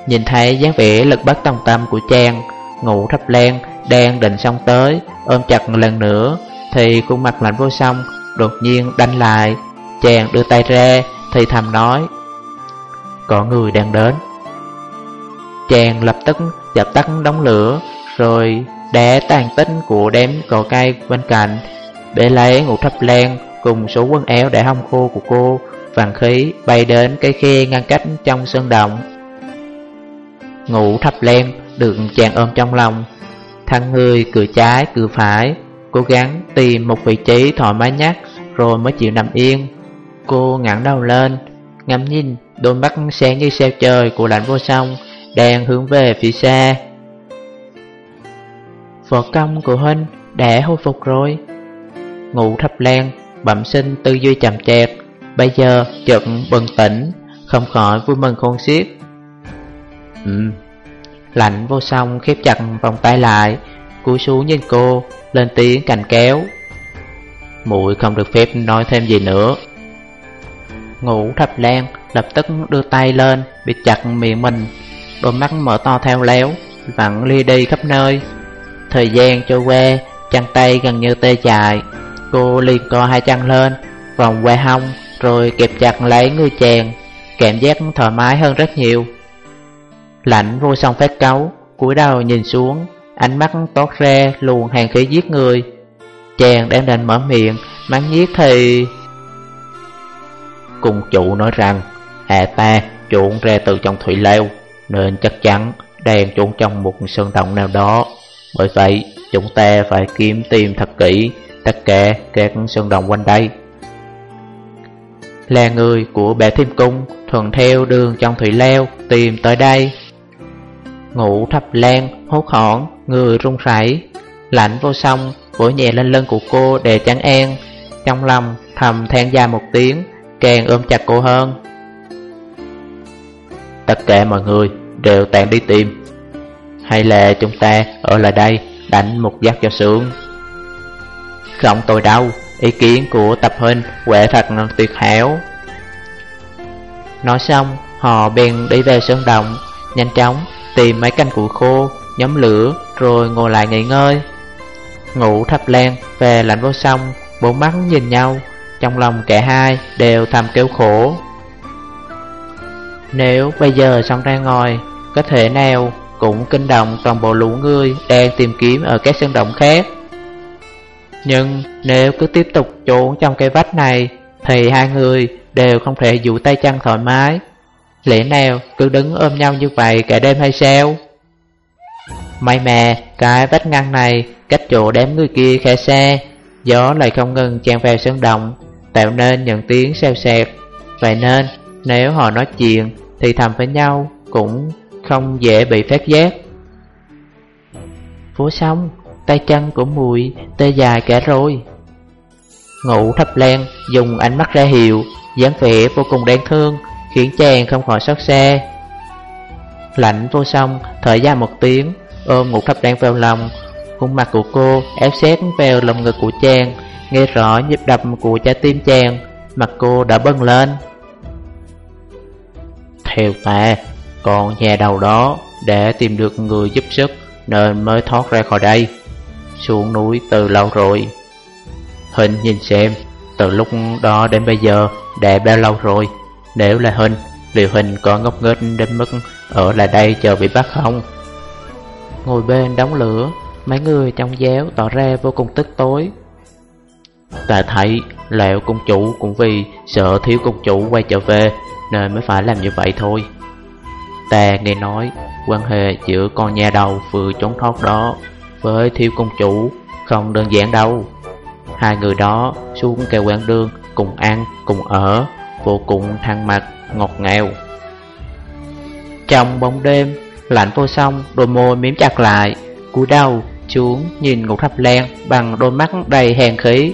Nhìn thấy dáng vẻ lực bất tòng tâm của Trang Ngủ thập len, đang định xong tới, Ôm chặt lần nữa, Thì khuôn mặt lạnh vô song Đột nhiên đánh lại. Chàng đưa tay ra, Thì thầm nói, Có người đang đến. Chàng lập tức dập tắt đống lửa, Rồi đá tàn tích của đếm cỏ cây bên cạnh, Để lấy ngủ thập len Cùng số quần áo đã hong khô của cô, Vàng khí bay đến cái khe ngăn cách trong sơn động. Ngủ thập lem được chàng ôm trong lòng. Thằng người cười trái, cười phải, Cố gắng tìm một vị trí thoải mái nhất Rồi mới chịu nằm yên. Cô ngẩng đầu lên, Ngắm nhìn, đôi mắt sáng như sao trời của lạnh vô song, Đang hướng về phía xa. Vợ công của Huynh đã hồi phục rồi. Ngủ thập lan Bẩm sinh tư duy chậm chạp, Bây giờ chợt bừng tỉnh, Không khỏi vui mừng khôn xiết. Ừ. Lạnh vô song khép chặt vòng tay lại, Cúi xuống nhìn cô, Lên tiếng cành kéo. Mụi không được phép nói thêm gì nữa. Ngủ thập lan lập tức đưa tay lên, Bịt chặt miệng mình. Đôi mắt mở to theo léo Vặn ly đi khắp nơi. Thời gian trôi qua Chân tay gần như tê dại. Cô liền co hai chân lên, Vòng qua hông, Rồi kẹp chặt lấy người chàng. Cảm giác thoải mái hơn rất nhiều. Lạnh vô song phát cáu, cúi đầu nhìn xuống, Ánh mắt tốt ra luồn hàng khí giết người. Chàng đang định mở miệng, Mắng giết thì Cùng chủ nói rằng Hạ ta, chuộng ra từ trong thủy leo Nên chắc chắn đang trốn trong một sơn động nào đó. Bởi vậy, chúng ta phải kiếm tìm thật kỹ Tất cả các sơn động quanh đây. Là người của bệ thiên cung Thuận theo đường trong thủy leo Tìm tới đây. Ngủ thập len, hốt hỏn, người run rẩy. Lạnh vô song, vỗ nhẹ lên lưng của cô để chắn an. Trong lòng thầm than dài một tiếng Càng ôm chặt cô hơn. Tất cả mọi người đều tạm đi tìm. Hay là chúng ta ở lại đây đánh một giấc cho sướng? Không tôi đâu Ý kiến của tập huynh quệ thật tuyệt hảo. Nói xong họ bèn đi về sơn động Nhanh chóng tìm mấy canh củi khô, Nhóm lửa, rồi ngồi lại nghỉ ngơi. Ngủ thập len, về lạnh vô sông Bốn mắt nhìn nhau, Trong lòng cả hai đều thầm kêu khổ. Nếu bây giờ xong ra ngồi, Có thể nào cũng kinh động toàn bộ lũ người Đang tìm kiếm ở các sân động khác. Nhưng nếu cứ tiếp tục trốn trong cái vách này, Thì hai người đều không thể dụ tay chân thoải mái. Lẽ nào cứ đứng ôm nhau như vậy cả đêm hay sao? May mà cái vách ngăn này cách chỗ đám người kia khá xa. Gió lại không ngừng tràn vào sân động Tạo nên những tiếng xèo xẹt Vậy nên nếu họ nói chuyện thì thầm với nhau cũng không dễ bị phát giác. Phố xong, tay chân của mùi tê dài cả rồi. Ngủ thập len dùng ánh mắt ra hiệu dáng vẻ vô cùng đáng thương. Khiến chàng không khỏi xót xa. Lạnh vô song, thở ra một tiếng, Ôm ngũ thập đang vào lòng. Khuôn mặt của cô ép xét vào lòng ngực của chàng, Nghe rõ nhịp đập của trái tim chàng, Mặt cô đã bâng lên. Theo ta, Còn nhà đầu đó Để tìm được người giúp sức Nên mới thoát ra khỏi đây. Xuống núi từ lâu rồi. Hình nhìn xem, Từ lúc đó đến bây giờ Đã bao lâu rồi? Nếu là Hình Liệu Hình có ngốc nghếch đến mức Ở lại đây chờ bị bắt không? Ngồi bên đóng lửa, Mấy người trong giáo tỏ ra vô cùng tức tối. Ta thấy Lẹo công chủ cũng vì sợ thiếu công chủ quay trở về Nên mới phải làm như vậy thôi. Ta nghe nói, quan hệ giữa con nhà đầu vừa trốn thoát đó Với thiếu công chủ không đơn giản đâu. Hai người đó xuống kề quán đường cùng ăn, cùng ở. Vô cùng thăng mặt, ngọt ngào. Trong bóng đêm, Lạnh vô song, đôi môi miếm chặt lại, cúi đầu xuống nhìn ngũ thập len bằng đôi mắt đầy hèn khí.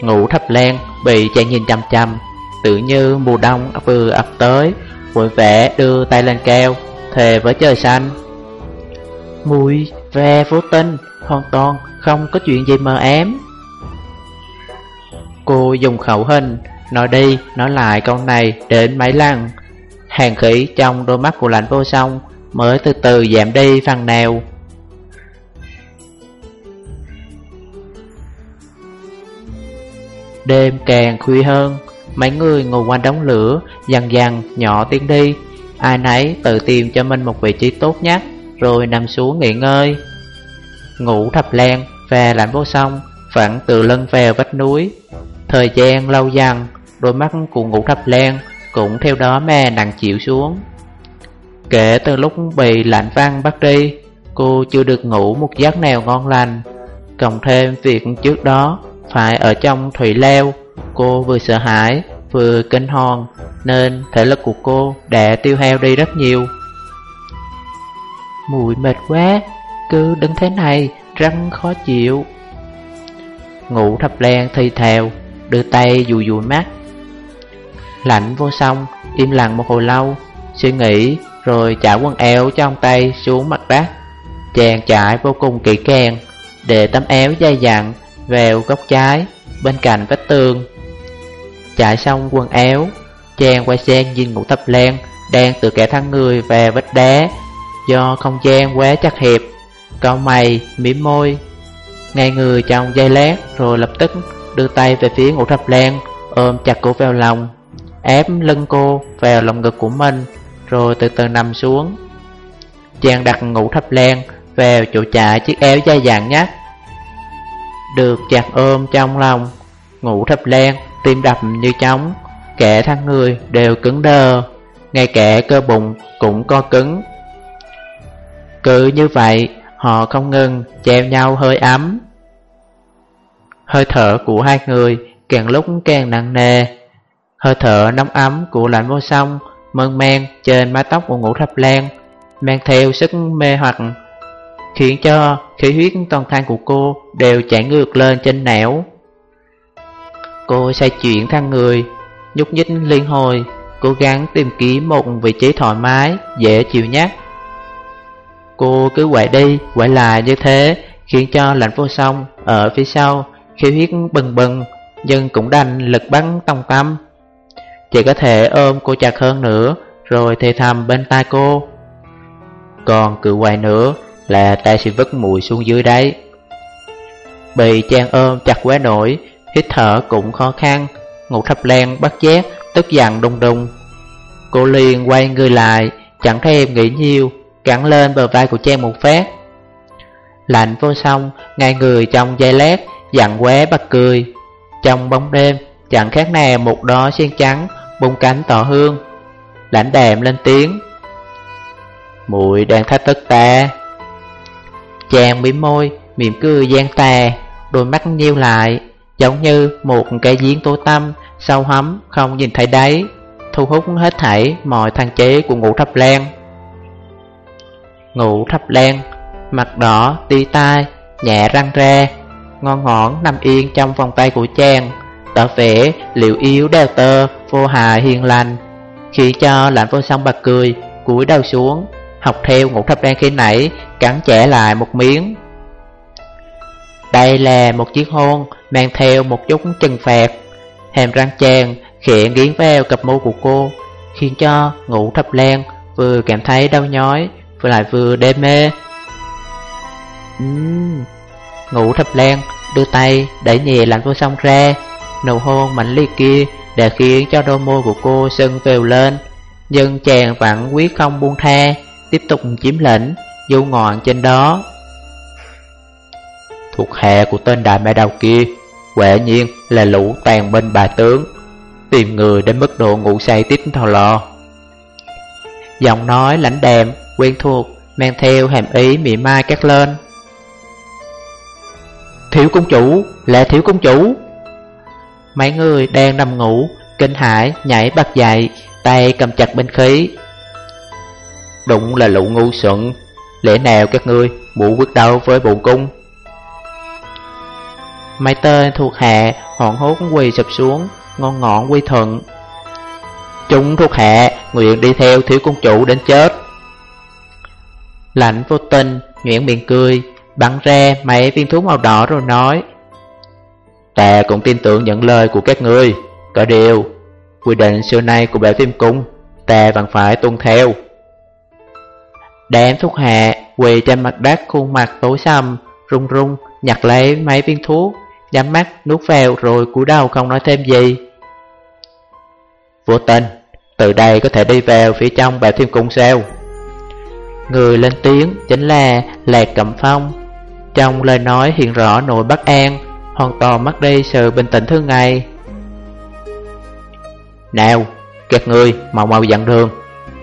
Ngũ thập len bị chàng nhìn chằm chằm, Tự như mùa đông vừa ập tới, Vội vẽ đưa tay lên keo Thề với trời xanh. Mùi ve vô tinh Hoàn toàn không có chuyện gì mờ ám. Cô dùng khẩu hình Nói đi, nói lại câu này đến mấy lần. Hàng khí trong đôi mắt của lãnh vô song Mới từ từ giảm đi phần nào Đêm càng khuya hơn, Mấy người ngồi quanh đống lửa Dần dần nhỏ tiếng đi. Ai nấy tự tìm cho mình một vị trí tốt nhất, Rồi nằm xuống nghỉ ngơi. Ngủ thập len và lãnh vô song Phẳng từ lưng vào vách núi. Thời gian lâu dần Đôi mắt của ngủ thập len Cũng theo đó mà nặng chịu xuống. Kể từ lúc bị lạnh văn bắt đi, Cô chưa được ngủ một giấc nào ngon lành. Cộng thêm việc trước đó Phải ở trong thủy leo, Cô vừa sợ hãi, vừa kinh hòn Nên thể lực của cô đã tiêu hao đi rất nhiều. Mùi mệt quá, Cứ đứng thế này rất khó chịu. Ngủ thập len thì thèo Đưa tay dùi dùi mắt. Lạnh vô song Im lặng một hồi lâu Suy nghĩ Rồi trả quần áo trong tay xuống mặt đất Chàng trải vô cùng kỹ càng Để tấm áo dày dặn vào góc trái Bên cạnh vách tường. Trải xong quần áo Chàng quay sang nhìn ngũ thập len Đang từ kẻ thăng người về vách đá. Do không gian quá chặt hẹp Cau mày, mỉm môi. Ngay người trong giây lát Rồi lập tức đưa tay về phía ngũ thập lan Ôm chặt cô vào lòng. Ép lưng cô vào lòng ngực của mình Rồi từ từ nằm xuống. Chàng đặt ngũ thập len Vào chỗ trả chiếc áo dai dặn nhát, Được chặt ôm trong lòng Ngũ thập len, tim đập như trống Kẻ thân người đều cứng đơ Ngay kẻ cơ bụng cũng co cứng. Cứ như vậy Họ không ngừng treo nhau hơi ấm. Hơi thở của hai người càng lúc càng nặng nề. Hơi thở nóng ấm của lạnh vô song, Mơn men trên mái tóc của ngũ thập lan, Mang theo sức mê hoặc, Khiến cho khí huyết toàn thân của cô đều chảy ngược lên trên não. Cô xoay chuyển thân người, Nhúc nhích liên hồi, Cố gắng tìm kiếm một vị trí thoải mái, Dễ chịu nhất. Cô cứ quậy đi, quậy lại như thế, Khiến cho lạnh vô song Ở phía sau, Khí huyết bừng bừng, Nhưng cũng đành lực bắn tông tâm. Chỉ có thể ôm cô chặt hơn nữa, Rồi thì thầm bên tai cô. Còn cự quay nữa Là ta sẽ vứt mùi xuống dưới đấy Bị chàng ôm chặt quá nổi, Hít thở cũng khó khăn. Ngục thấp len bắt giác Tức giận đùng đùng. Cô liền quay người lại, Chẳng thèm nghĩ nhiều, Cắn lên bờ vai của Trang một phát. Lạnh vô song Ngay người trong dây lát Dặn quá bật cười. Trong bóng đêm, Chẳng khác nào một đó sen trắng Bung cánh tỏ hương. Lãnh đàm lên tiếng. Mùi đang thách thức ta. Chàng mỉm môi, Mỉm cười gian tà Đôi mắt nhiêu lại, Giống như một cái giếng tối tăm Sâu hấm không nhìn thấy đáy, Thu hút hết thảy mọi thăng chế của ngũ thập lan. Ngũ thập lan, Mặt đỏ, ti tai, Nhẹ răng ra, Ngon ngọn nằm yên trong vòng tay của chàng, Tỏ vẻ liệu yếu đeo tơ. Vô hài hiền lành. Khi cho lạnh vô song bật cười cúi đầu xuống Học theo ngũ thập lan khi nãy Cắn trẻ lại một miếng. Đây là một chiếc hôn Mang theo một chút trừng phạt Hàm răng chàng khẽ nghiến vào cặp môi của cô Khiến cho ngũ thập lan Vừa cảm thấy đau nhói Vừa lại vừa đê mê. Uhm. Ngũ thập lan đưa tay đẩy nhẹ lạnh vô song ra Nụ hôn mạnh liệt kia đã khiến cho đôi môi của cô sưng phèo lên. Nhưng chàng vẫn quyết không buông tha Tiếp tục chiếm lĩnh Du ngọn trên đó. Thuộc hạ của tên đại mẹ đầu kia Quả nhiên là lũ tàn bên bà tướng Tìm người đến mức độ ngủ say tiếp thò lò. Giọng nói lãnh đạm, quen thuộc Mang theo hàm ý mỉa mai cắt lên. Thiếu công chủ, là thiếu công chủ? Mấy người đang nằm ngủ Kinh hải nhảy bật dậy Tay cầm chặt bên khí. Đúng là lũ ngu xuẩn. Lẽ nào các ngươi muốn quyết đấu với bổn cung? Mấy tên thuộc hạ hoảng hốt quỳ sụp xuống Ngon ngọn quy thuận. Chúng thuộc hạ nguyện đi theo thiếu công chủ đến chết. Lạnh vô tình, nhuyễn miệng cười Bắn ra mấy viên thuốc màu đỏ rồi nói Ta cũng tin tưởng những lời của các ngươi. Có điều, Quy định xưa nay của bệ phim cung, Ta vẫn phải tuân theo. Đám thuốc hạ quỳ trên mặt đất khuôn mặt tối xăm Rung rung nhặt lấy mấy viên thuốc, Nhắm mắt nuốt vào rồi cúi đầu không nói thêm gì. Vô tình, Từ đây có thể đi vào phía trong bệ phim cung sao? Người lên tiếng chính là Lạc Cẩm Phong. Trong lời nói hiện rõ nỗi bất an Hoàn toàn mất đi sự bình tĩnh thường ngày Nào, các người mau mau dặn đường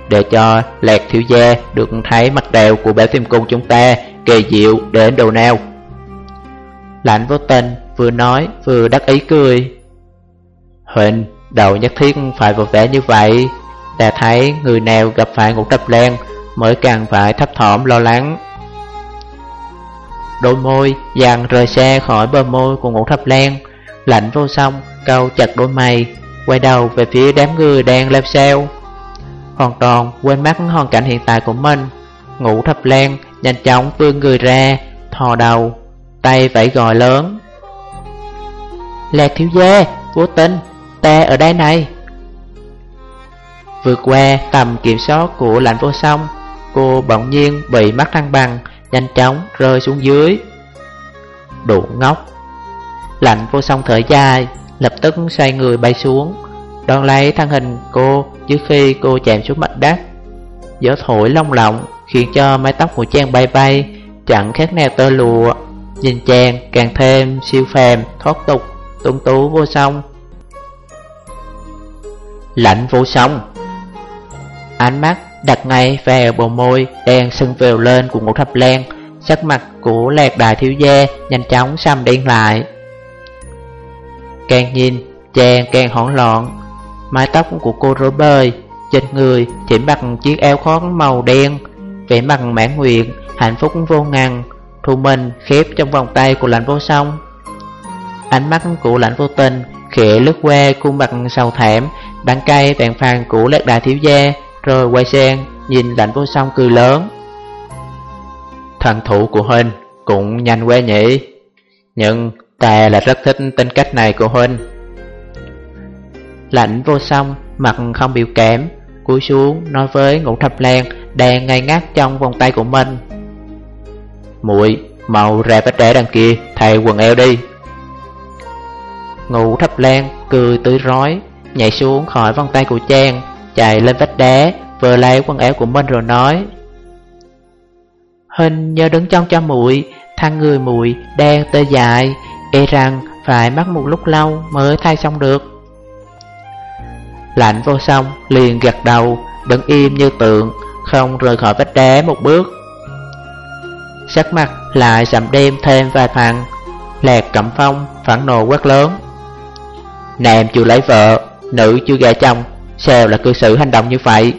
Để cho Lạc Thiếu Gia được thấy mặt đèo của bé phim cung chúng ta Kỳ diệu đến đầu nào. Lãnh vô tình vừa nói vừa đắc ý cười. Huỳnh, đầu nhất thiết phải vội vẽ như vậy Ta thấy người nào gặp phải ngũ tập lan Mới càng phải thấp thỏm lo lắng. Đôi môi dàn rời xe khỏi bờ môi của ngũ thập len Lạnh vô song, câu chặt đôi mày Quay đầu về phía đám người đang leo xeo. Hoàn toàn quên mất hoàn cảnh hiện tại của mình Ngủ thập len nhanh chóng vươn người ra Thò đầu Tay vẫy gọi lớn. Lạc thiếu gia Vô tình Ta ở đây này. Vượt qua tầm kiểm soát của lạnh vô song Cô bỗng nhiên bị mất thăng bằng. Nhanh chóng rơi xuống dưới. Đủ ngốc. Lạnh vô song thở dài Lập tức xoay người bay xuống. Đón lấy thân hình cô Trước khi cô chạm xuống mặt đất. Gió thổi lông lộng Khiến cho mái tóc của Trang bay bay Chẳng khác nào tơ lụa. Nhìn Trang càng thêm siêu phàm Thoát tục, tuấn tú vô song. Lạnh vô song. Ánh mắt đặt ngay vào bầu môi Đen sưng vèo lên của ngũ thập len. Sắc mặt của lạc đại thiếu gia Nhanh chóng xăm đen lại. Càng nhìn, Chàng càng hỗn loạn. Mái tóc của cô rối bời, Trên người chỉ mặc chiếc áo khoác màu đen. Vẻ mặt mãn nguyện, Hạnh phúc vô ngăn Thu mình khép trong vòng tay của lạnh vô song. Ánh mắt của lạnh vô tình Khẽ lướt qua khuôn mặt sầu thảm, Đắng cay vàng phàn của lạc đại thiếu gia. Rồi quay sang nhìn lạnh vô song cười lớn. Thần thủ của Huynh cũng nhanh quá nhỉ. Nhưng ta là rất thích tính cách này của Huynh Lạnh vô song, mặt không biểu cảm Cúi xuống nói với ngũ thập lan Đang ngay ngắt trong vòng tay của mình. Muội mau ra với trẻ đằng kia Thay quần eo đi. Ngũ thập lan cười tươi rói Nhảy xuống khỏi vòng tay của Trang Chạy lên vách đá Vừa lấy quần áo của mình rồi nói, Hình nhớ đứng trong cho muội Thằng người muội đang tê dại E rằng phải mất một lúc lâu mới thay xong được. Lạnh vô song, liền gật đầu, Đứng im như tượng, Không rời khỏi vách đá một bước. Sắc mặt lại sầm đêm thêm vài phần, Lạc cẩm phong phản nộ quát lớn, Nam chưa lấy vợ, Nữ chưa gả chồng Sao là cư xử hành động như vậy.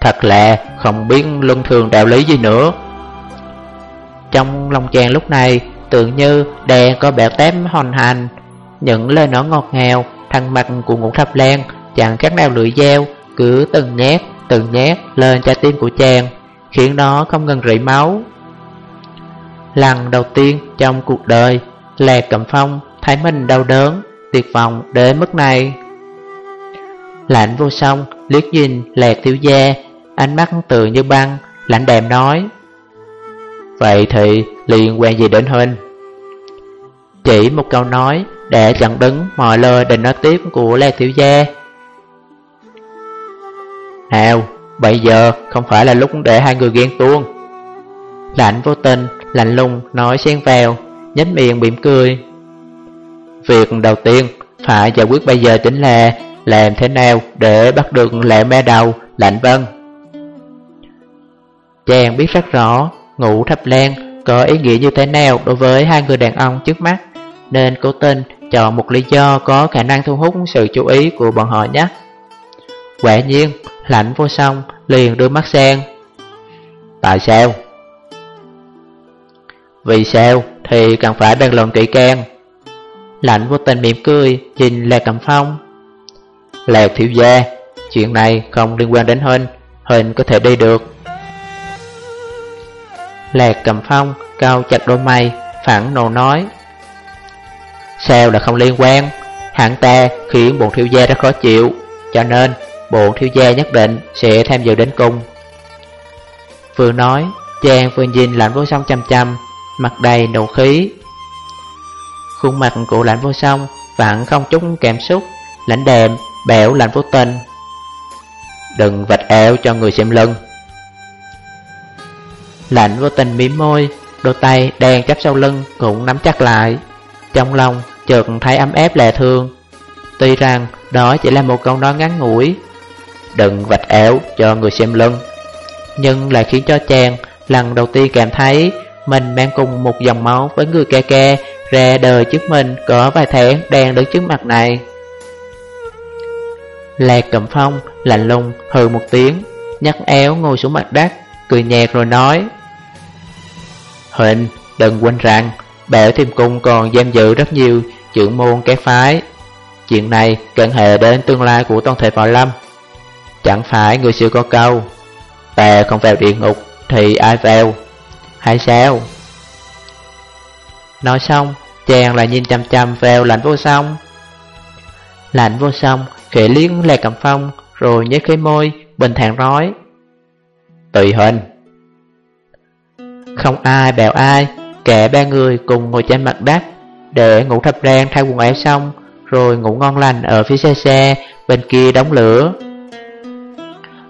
Thật là không biết luân thường đạo lý gì nữa. Trong lòng chàng lúc này, tưởng như đèn có bẻ tém hòn hành. Những lời nói ngọt ngào Thằng mặt của ngũ thập lan Chẳng khác nào lưỡi dao, Cứ từng nhát từng nhát lên trái tim của chàng, Khiến nó không ngừng rỉ máu. Lần đầu tiên trong cuộc đời, Lạc Cẩm Phong thấy mình đau đớn, Tuyệt vọng đến mức này. Lạnh vô song liếc nhìn lẹt Tiểu Gia Ánh mắt tự như băng Lạnh đàm nói. Vậy thì liên quan gì đến Huynh Chỉ một câu nói Để chặn đứng mọi lời định nói tiếp của lẹt Tiểu Gia. Nào, bây giờ không phải là lúc để hai người ghen tuông. Lạnh vô tình, lạnh lùng nói xen vào Nhếch miệng mỉm cười. Việc đầu tiên phải giải quyết bây giờ chính là làm thế nào để bắt được lệ me đầu? Lạnh vân Chàng biết rất rõ Ngủ thập lan có ý nghĩa như thế nào đối với hai người đàn ông trước mắt, Nên cố tình chọn một lý do có khả năng thu hút sự chú ý của bọn họ nhé. Quả nhiên, Lạnh vô song, liền đưa mắt sang. Tại sao? Vì sao thì cần phải bàn luận kỹ càng? Lạnh vô tình mỉm cười, Nhìn Lê Cẩm Phong. Lạc thiếu gia Chuyện này không liên quan đến Huynh Huynh có thể đi được Lạc cầm Phong cao chặt đôi mày Phản nồ nói Sao là không liên quan Hạng ta khiến bồn thiếu gia rất khó chịu Cho nên bộ thiếu gia nhất định sẽ tham dự đến cung. Vừa nói, chàng vừa nhìn lãnh vô song chăm chăm, mặt đầy nụ khí. Khuôn mặt của lãnh vô song vẫn không chút cảm xúc, lãnh đệm, bẻo lạnh vô tình. Đừng vạch eo cho người xem lưng. Lạnh vô tình mím môi, đôi tay đang chắp sau lưng cũng nắm chắc lại. Trong lòng chợt thấy ấm ép lè thương. Tuy rằng đó chỉ là một câu nói ngắn ngủi đừng vạch ẻo cho người xem lưng Nhưng lại khiến cho chàng lần đầu tiên cảm thấy Mình mang cùng một dòng máu với người ke ke Ra đời trước mình có vài tháng đang đứng trước mặt này Lạc Cẩm Phong, lạnh lùng, hừ một tiếng, Nhắc éo ngồi xuống mặt đất, Cười nhạt rồi nói. Huỳnh, đừng quên rằng Bẻo Thiêm Cung còn giam giữ rất nhiều trưởng môn cái phái. Chuyện này cận hệ đến tương lai của toàn thể Võ Lâm. Chẳng phải người xưa có câu, Tè không vào địa ngục thì ai vào? Hay sao? Nói xong, Chàng lại nhìn chăm chăm vào lạnh vô song. Lạnh vô song Khẽ liếng lè cầm phong, Rồi nhếch khế môi, Bình thản nói. Tùy hình. Không ai bèo ai, Kẻ ba người cùng ngồi trên mặt đất, Để ngủ thập rang thay quần áo xong, Rồi ngủ ngon lành ở phía xe xe Bên kia đóng lửa.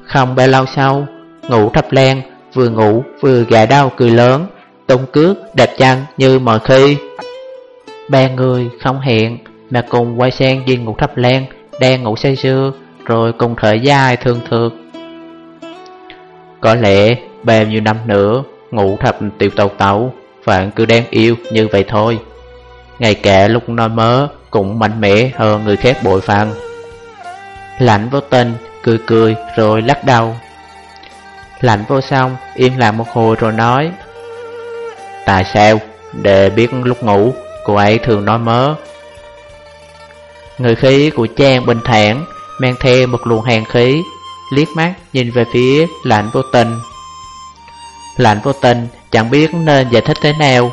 Không bao lâu sau, Ngủ thập len Vừa ngủ vừa gà đau cười lớn, Tung cước đẹp chân như mọi khi. Ba người không hẹn, Mà cùng quay sang viên ngủ thập len đang ngủ say sưa, Rồi cùng thở dài thường thượt. Có lẽ bao nhiêu năm nữa, Ngủ thập tiểu tàu tàu Bạn cứ đang yêu như vậy thôi. Ngay cả lúc nói mớ Cũng mạnh mẽ hơn người khác bội phần. Lạnh vô tình Cười cười rồi lắc đầu. Lạnh vô song Yên lặng một hồi rồi nói, Tại sao? Để biết lúc ngủ, Cô ấy thường nói mớ Người khí của Trang bình thản Mang theo một luồng hàng khí Liếc mắt nhìn về phía lạnh vô tình. Lạnh vô tình chẳng biết nên giải thích thế nào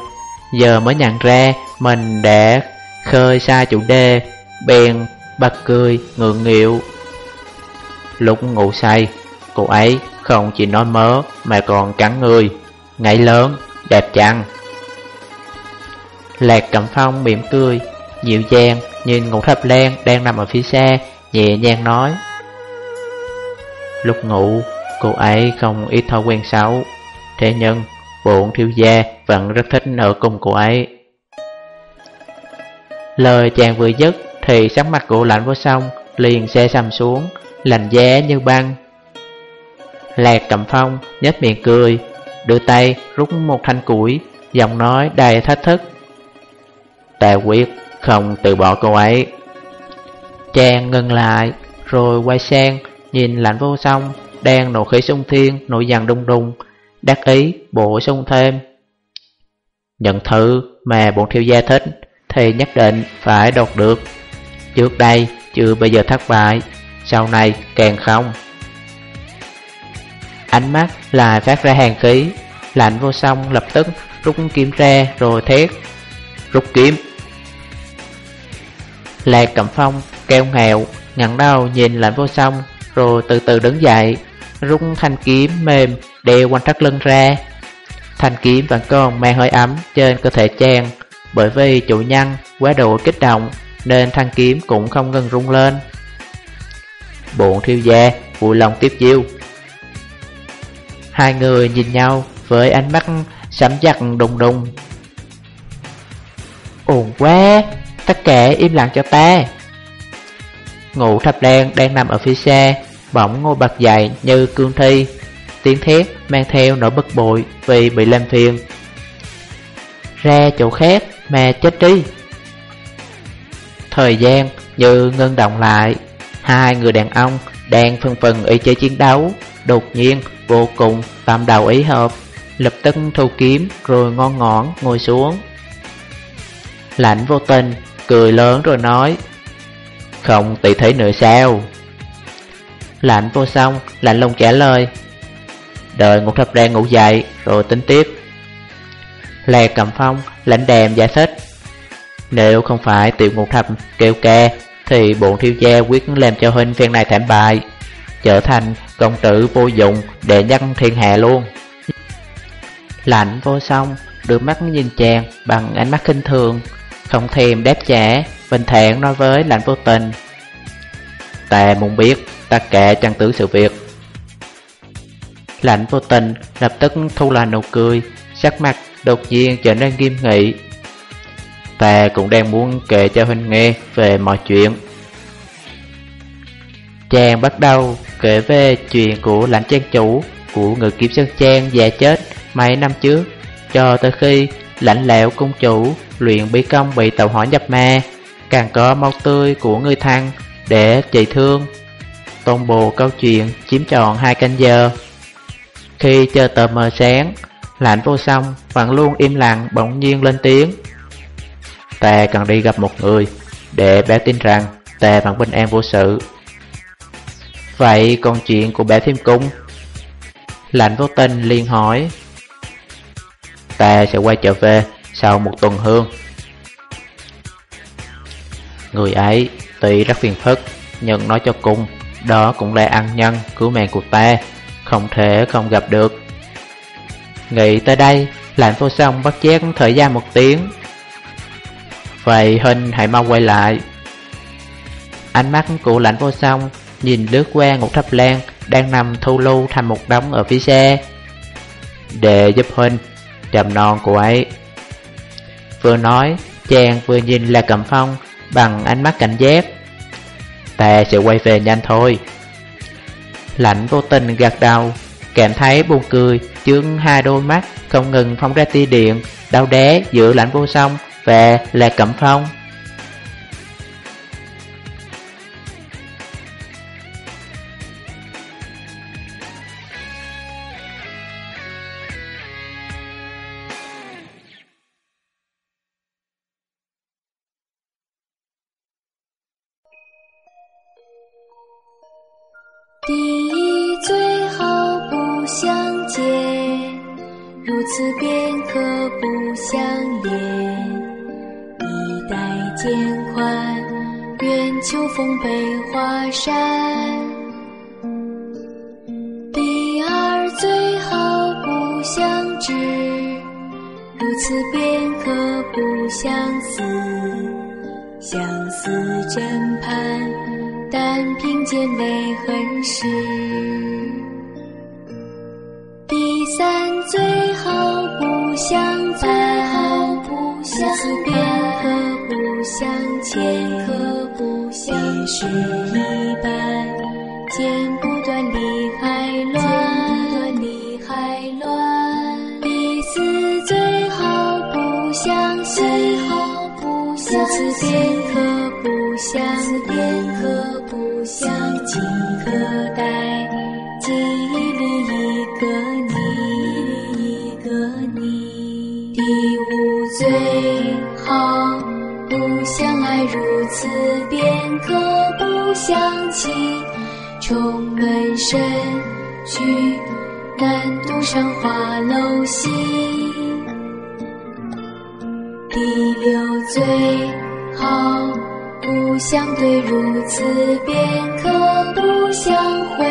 Giờ mới nhận ra mình đã khơi xa chủ đề Bèn bật cười ngượng nghịu. Lúc ngủ say Cô ấy không chỉ nói mớ Mà còn cắn người Ngảy lớn, đẹp chăng? Lạc Cẩm Phong mỉm cười. Dịu dàng nhìn ngũ thập lan đang nằm ở phía xa, Nhẹ nhàng nói. Lúc ngủ, cô ấy không ít thói quen xấu. Thế nhưng, bổn thiếu gia vẫn rất thích ở cùng cô ấy. Lời chàng vừa dứt thì sắc mặt của lạnh vô song liền xe xăm xuống, lạnh giá như băng. Lạc Cẩm Phong nhếch miệng cười, Đưa tay rút một thanh củi, Giọng nói đầy thách thức. Ta quyết không từ bỏ cô ấy. Chàng ngừng lại, Rồi quay sang Nhìn lạnh vô song, Đang nổ khí sung thiên, Nổi dằn đung đung Đắc ý bổ sung thêm. Nhận thứ mà bọn thiếu gia thích, Thì nhất định phải đột được. Trước đây chưa bây giờ thất bại, Sau này càng không. Ánh mắt lại phát ra hàng khí, Lạnh vô song lập tức rút kiếm ra rồi thét. Rút kiếm? Lạc Cẩm Phong kêu nghèo ngẩng đầu nhìn lạnh vô song, Rồi từ từ đứng dậy Rút thanh kiếm mềm đeo quanh thắt lưng ra. Thanh kiếm vẫn còn mang hơi ấm trên cơ thể chàng, Bởi vì chủ nhân quá độ kích động Nên thanh kiếm cũng không ngừng rung lên. Bộn thiêu gia, vui lòng tiếp chiêu. Hai người nhìn nhau với ánh mắt sắm chặt đùng đùng. Ồn quá! Tất cả im lặng cho ta. Ngụ thập đen đang nằm ở phía xa, Bỗng ngô bật dậy như cương thi. Tiếng thét mang theo nỗi bực bội Vì bị làm phiền. Ra chỗ khác mà chết đi. Thời gian như ngưng động lại. Hai người đàn ông đang phân phần ý chế chiến đấu. Đột nhiên, vô cùng tạm đầu ý hợp. Lập tức thu kiếm rồi ngon ngõn ngồi xuống. Lạnh vô tình cười lớn rồi nói, Không tỷ thấy nữa sao? Lạnh vô xong Lạnh lùng trả lời, Đợi ngục thập đen ngủ dậy Rồi tính tiếp. Lè cầm phong, lãnh đèm giải thích, Nếu không phải tiểu ngục thập kêu ca, Thì bộn thiêu gia quyết làm cho huynh phen này thảm bại, Trở thành công tử vô dụng Để nhân thiên hạ luôn. Lạnh vô song đôi mắt nhìn chàng bằng ánh mắt khinh thường không thèm đáp trả, Bình thản nói với lạnh vô tình. Ta muốn biết, ta kể chân tử sự việc. Lạnh vô tình lập tức thu lại nụ cười, Sắc mặt đột nhiên trở nên nghiêm nghị. Ta cũng đang muốn kể cho Huynh nghe về mọi chuyện. Chàng bắt đầu kể về chuyện của lãnh trang chủ, Của người kiếm sơn trang già chết mấy năm trước, Cho tới khi lãnh lẹo công chủ luyện bí công bị tàu hỏa nhập ma, càng có máu tươi của người thăng để trị thương. Tôn bồ câu chuyện chiếm trọn hai canh giờ. Khi chờ tờ mờ sáng, lạnh vô song vẫn luôn im lặng bỗng nhiên lên tiếng. Ta cần đi gặp một người để báo tin rằng ta vẫn bình an vô sự. Vậy còn chuyện của bé thêm cung Lạnh vô tình liền hỏi Ta sẽ quay trở về sau một tuần hương. Người ấy tuy rất phiền phức, Nhưng nói cho cung Đó cũng là ăn nhân cứu mạng của ta, Không thể không gặp được. Nghĩ tới đây, Lạnh vô song bắt chét thời gian một tiếng. Vậy Hình hãy mau quay lại. Ánh mắt của lạnh vô song Nhìn lướt qua ngục thấp lan Đang nằm thu lưu thành một đống ở phía xe Để giúp Huynh Trầm non của ấy. Vừa nói, Chàng vừa nhìn là cầm phong Bằng ánh mắt cảnh giác. Ta sẽ quay về nhanh thôi. Lạnh vô tình gật đầu, Cảm thấy buồn cười, Chướng hai đôi mắt không ngừng phóng ra tia điện, Đau đé giữa lạnh vô song Và là cẩm phong. 此便可不相恋。衣带渐宽，愿秋风悲画扇。第二最好不相知，如此便可不相思。相思枕畔。但凭借泪痕湿。三最好不相再好不相见可不相见可不相见相识一般剪不断理还乱剪不断理还乱第四最好不相惜好不相见可不相见不相见如此便可不相弃。重门深居，难独上花楼西。第六最好。不相对，如此便可不相会。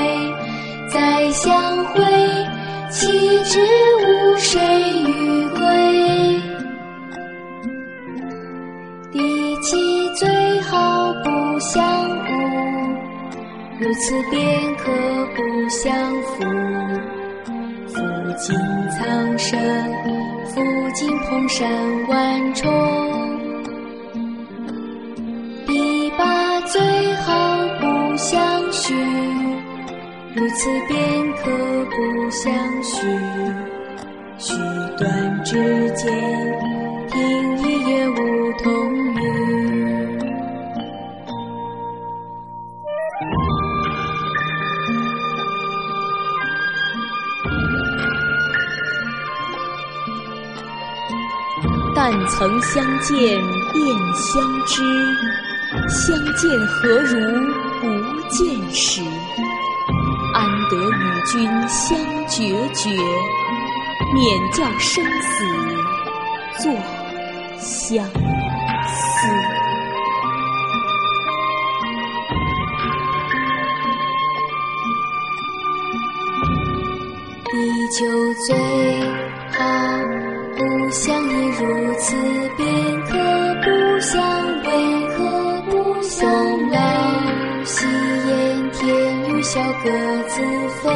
再相会，岂知无谁与归？第七最好不相误，如此便可不相负。负尽苍生，负尽蓬山万重。一把最好不相许，如此便可不相许。须断指间，相见便相知。相见何如不见时？安得与君相决绝，免教生死作相思。第九最好相依，如此便可不相违。松来夕烟天雨小鸽子飞，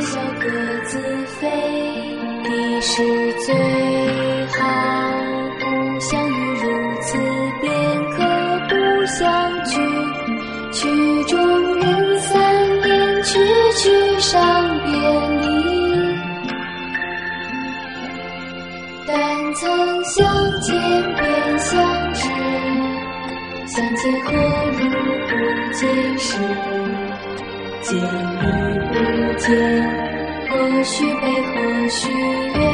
小鸽子飞。你是最天何须悲何须怨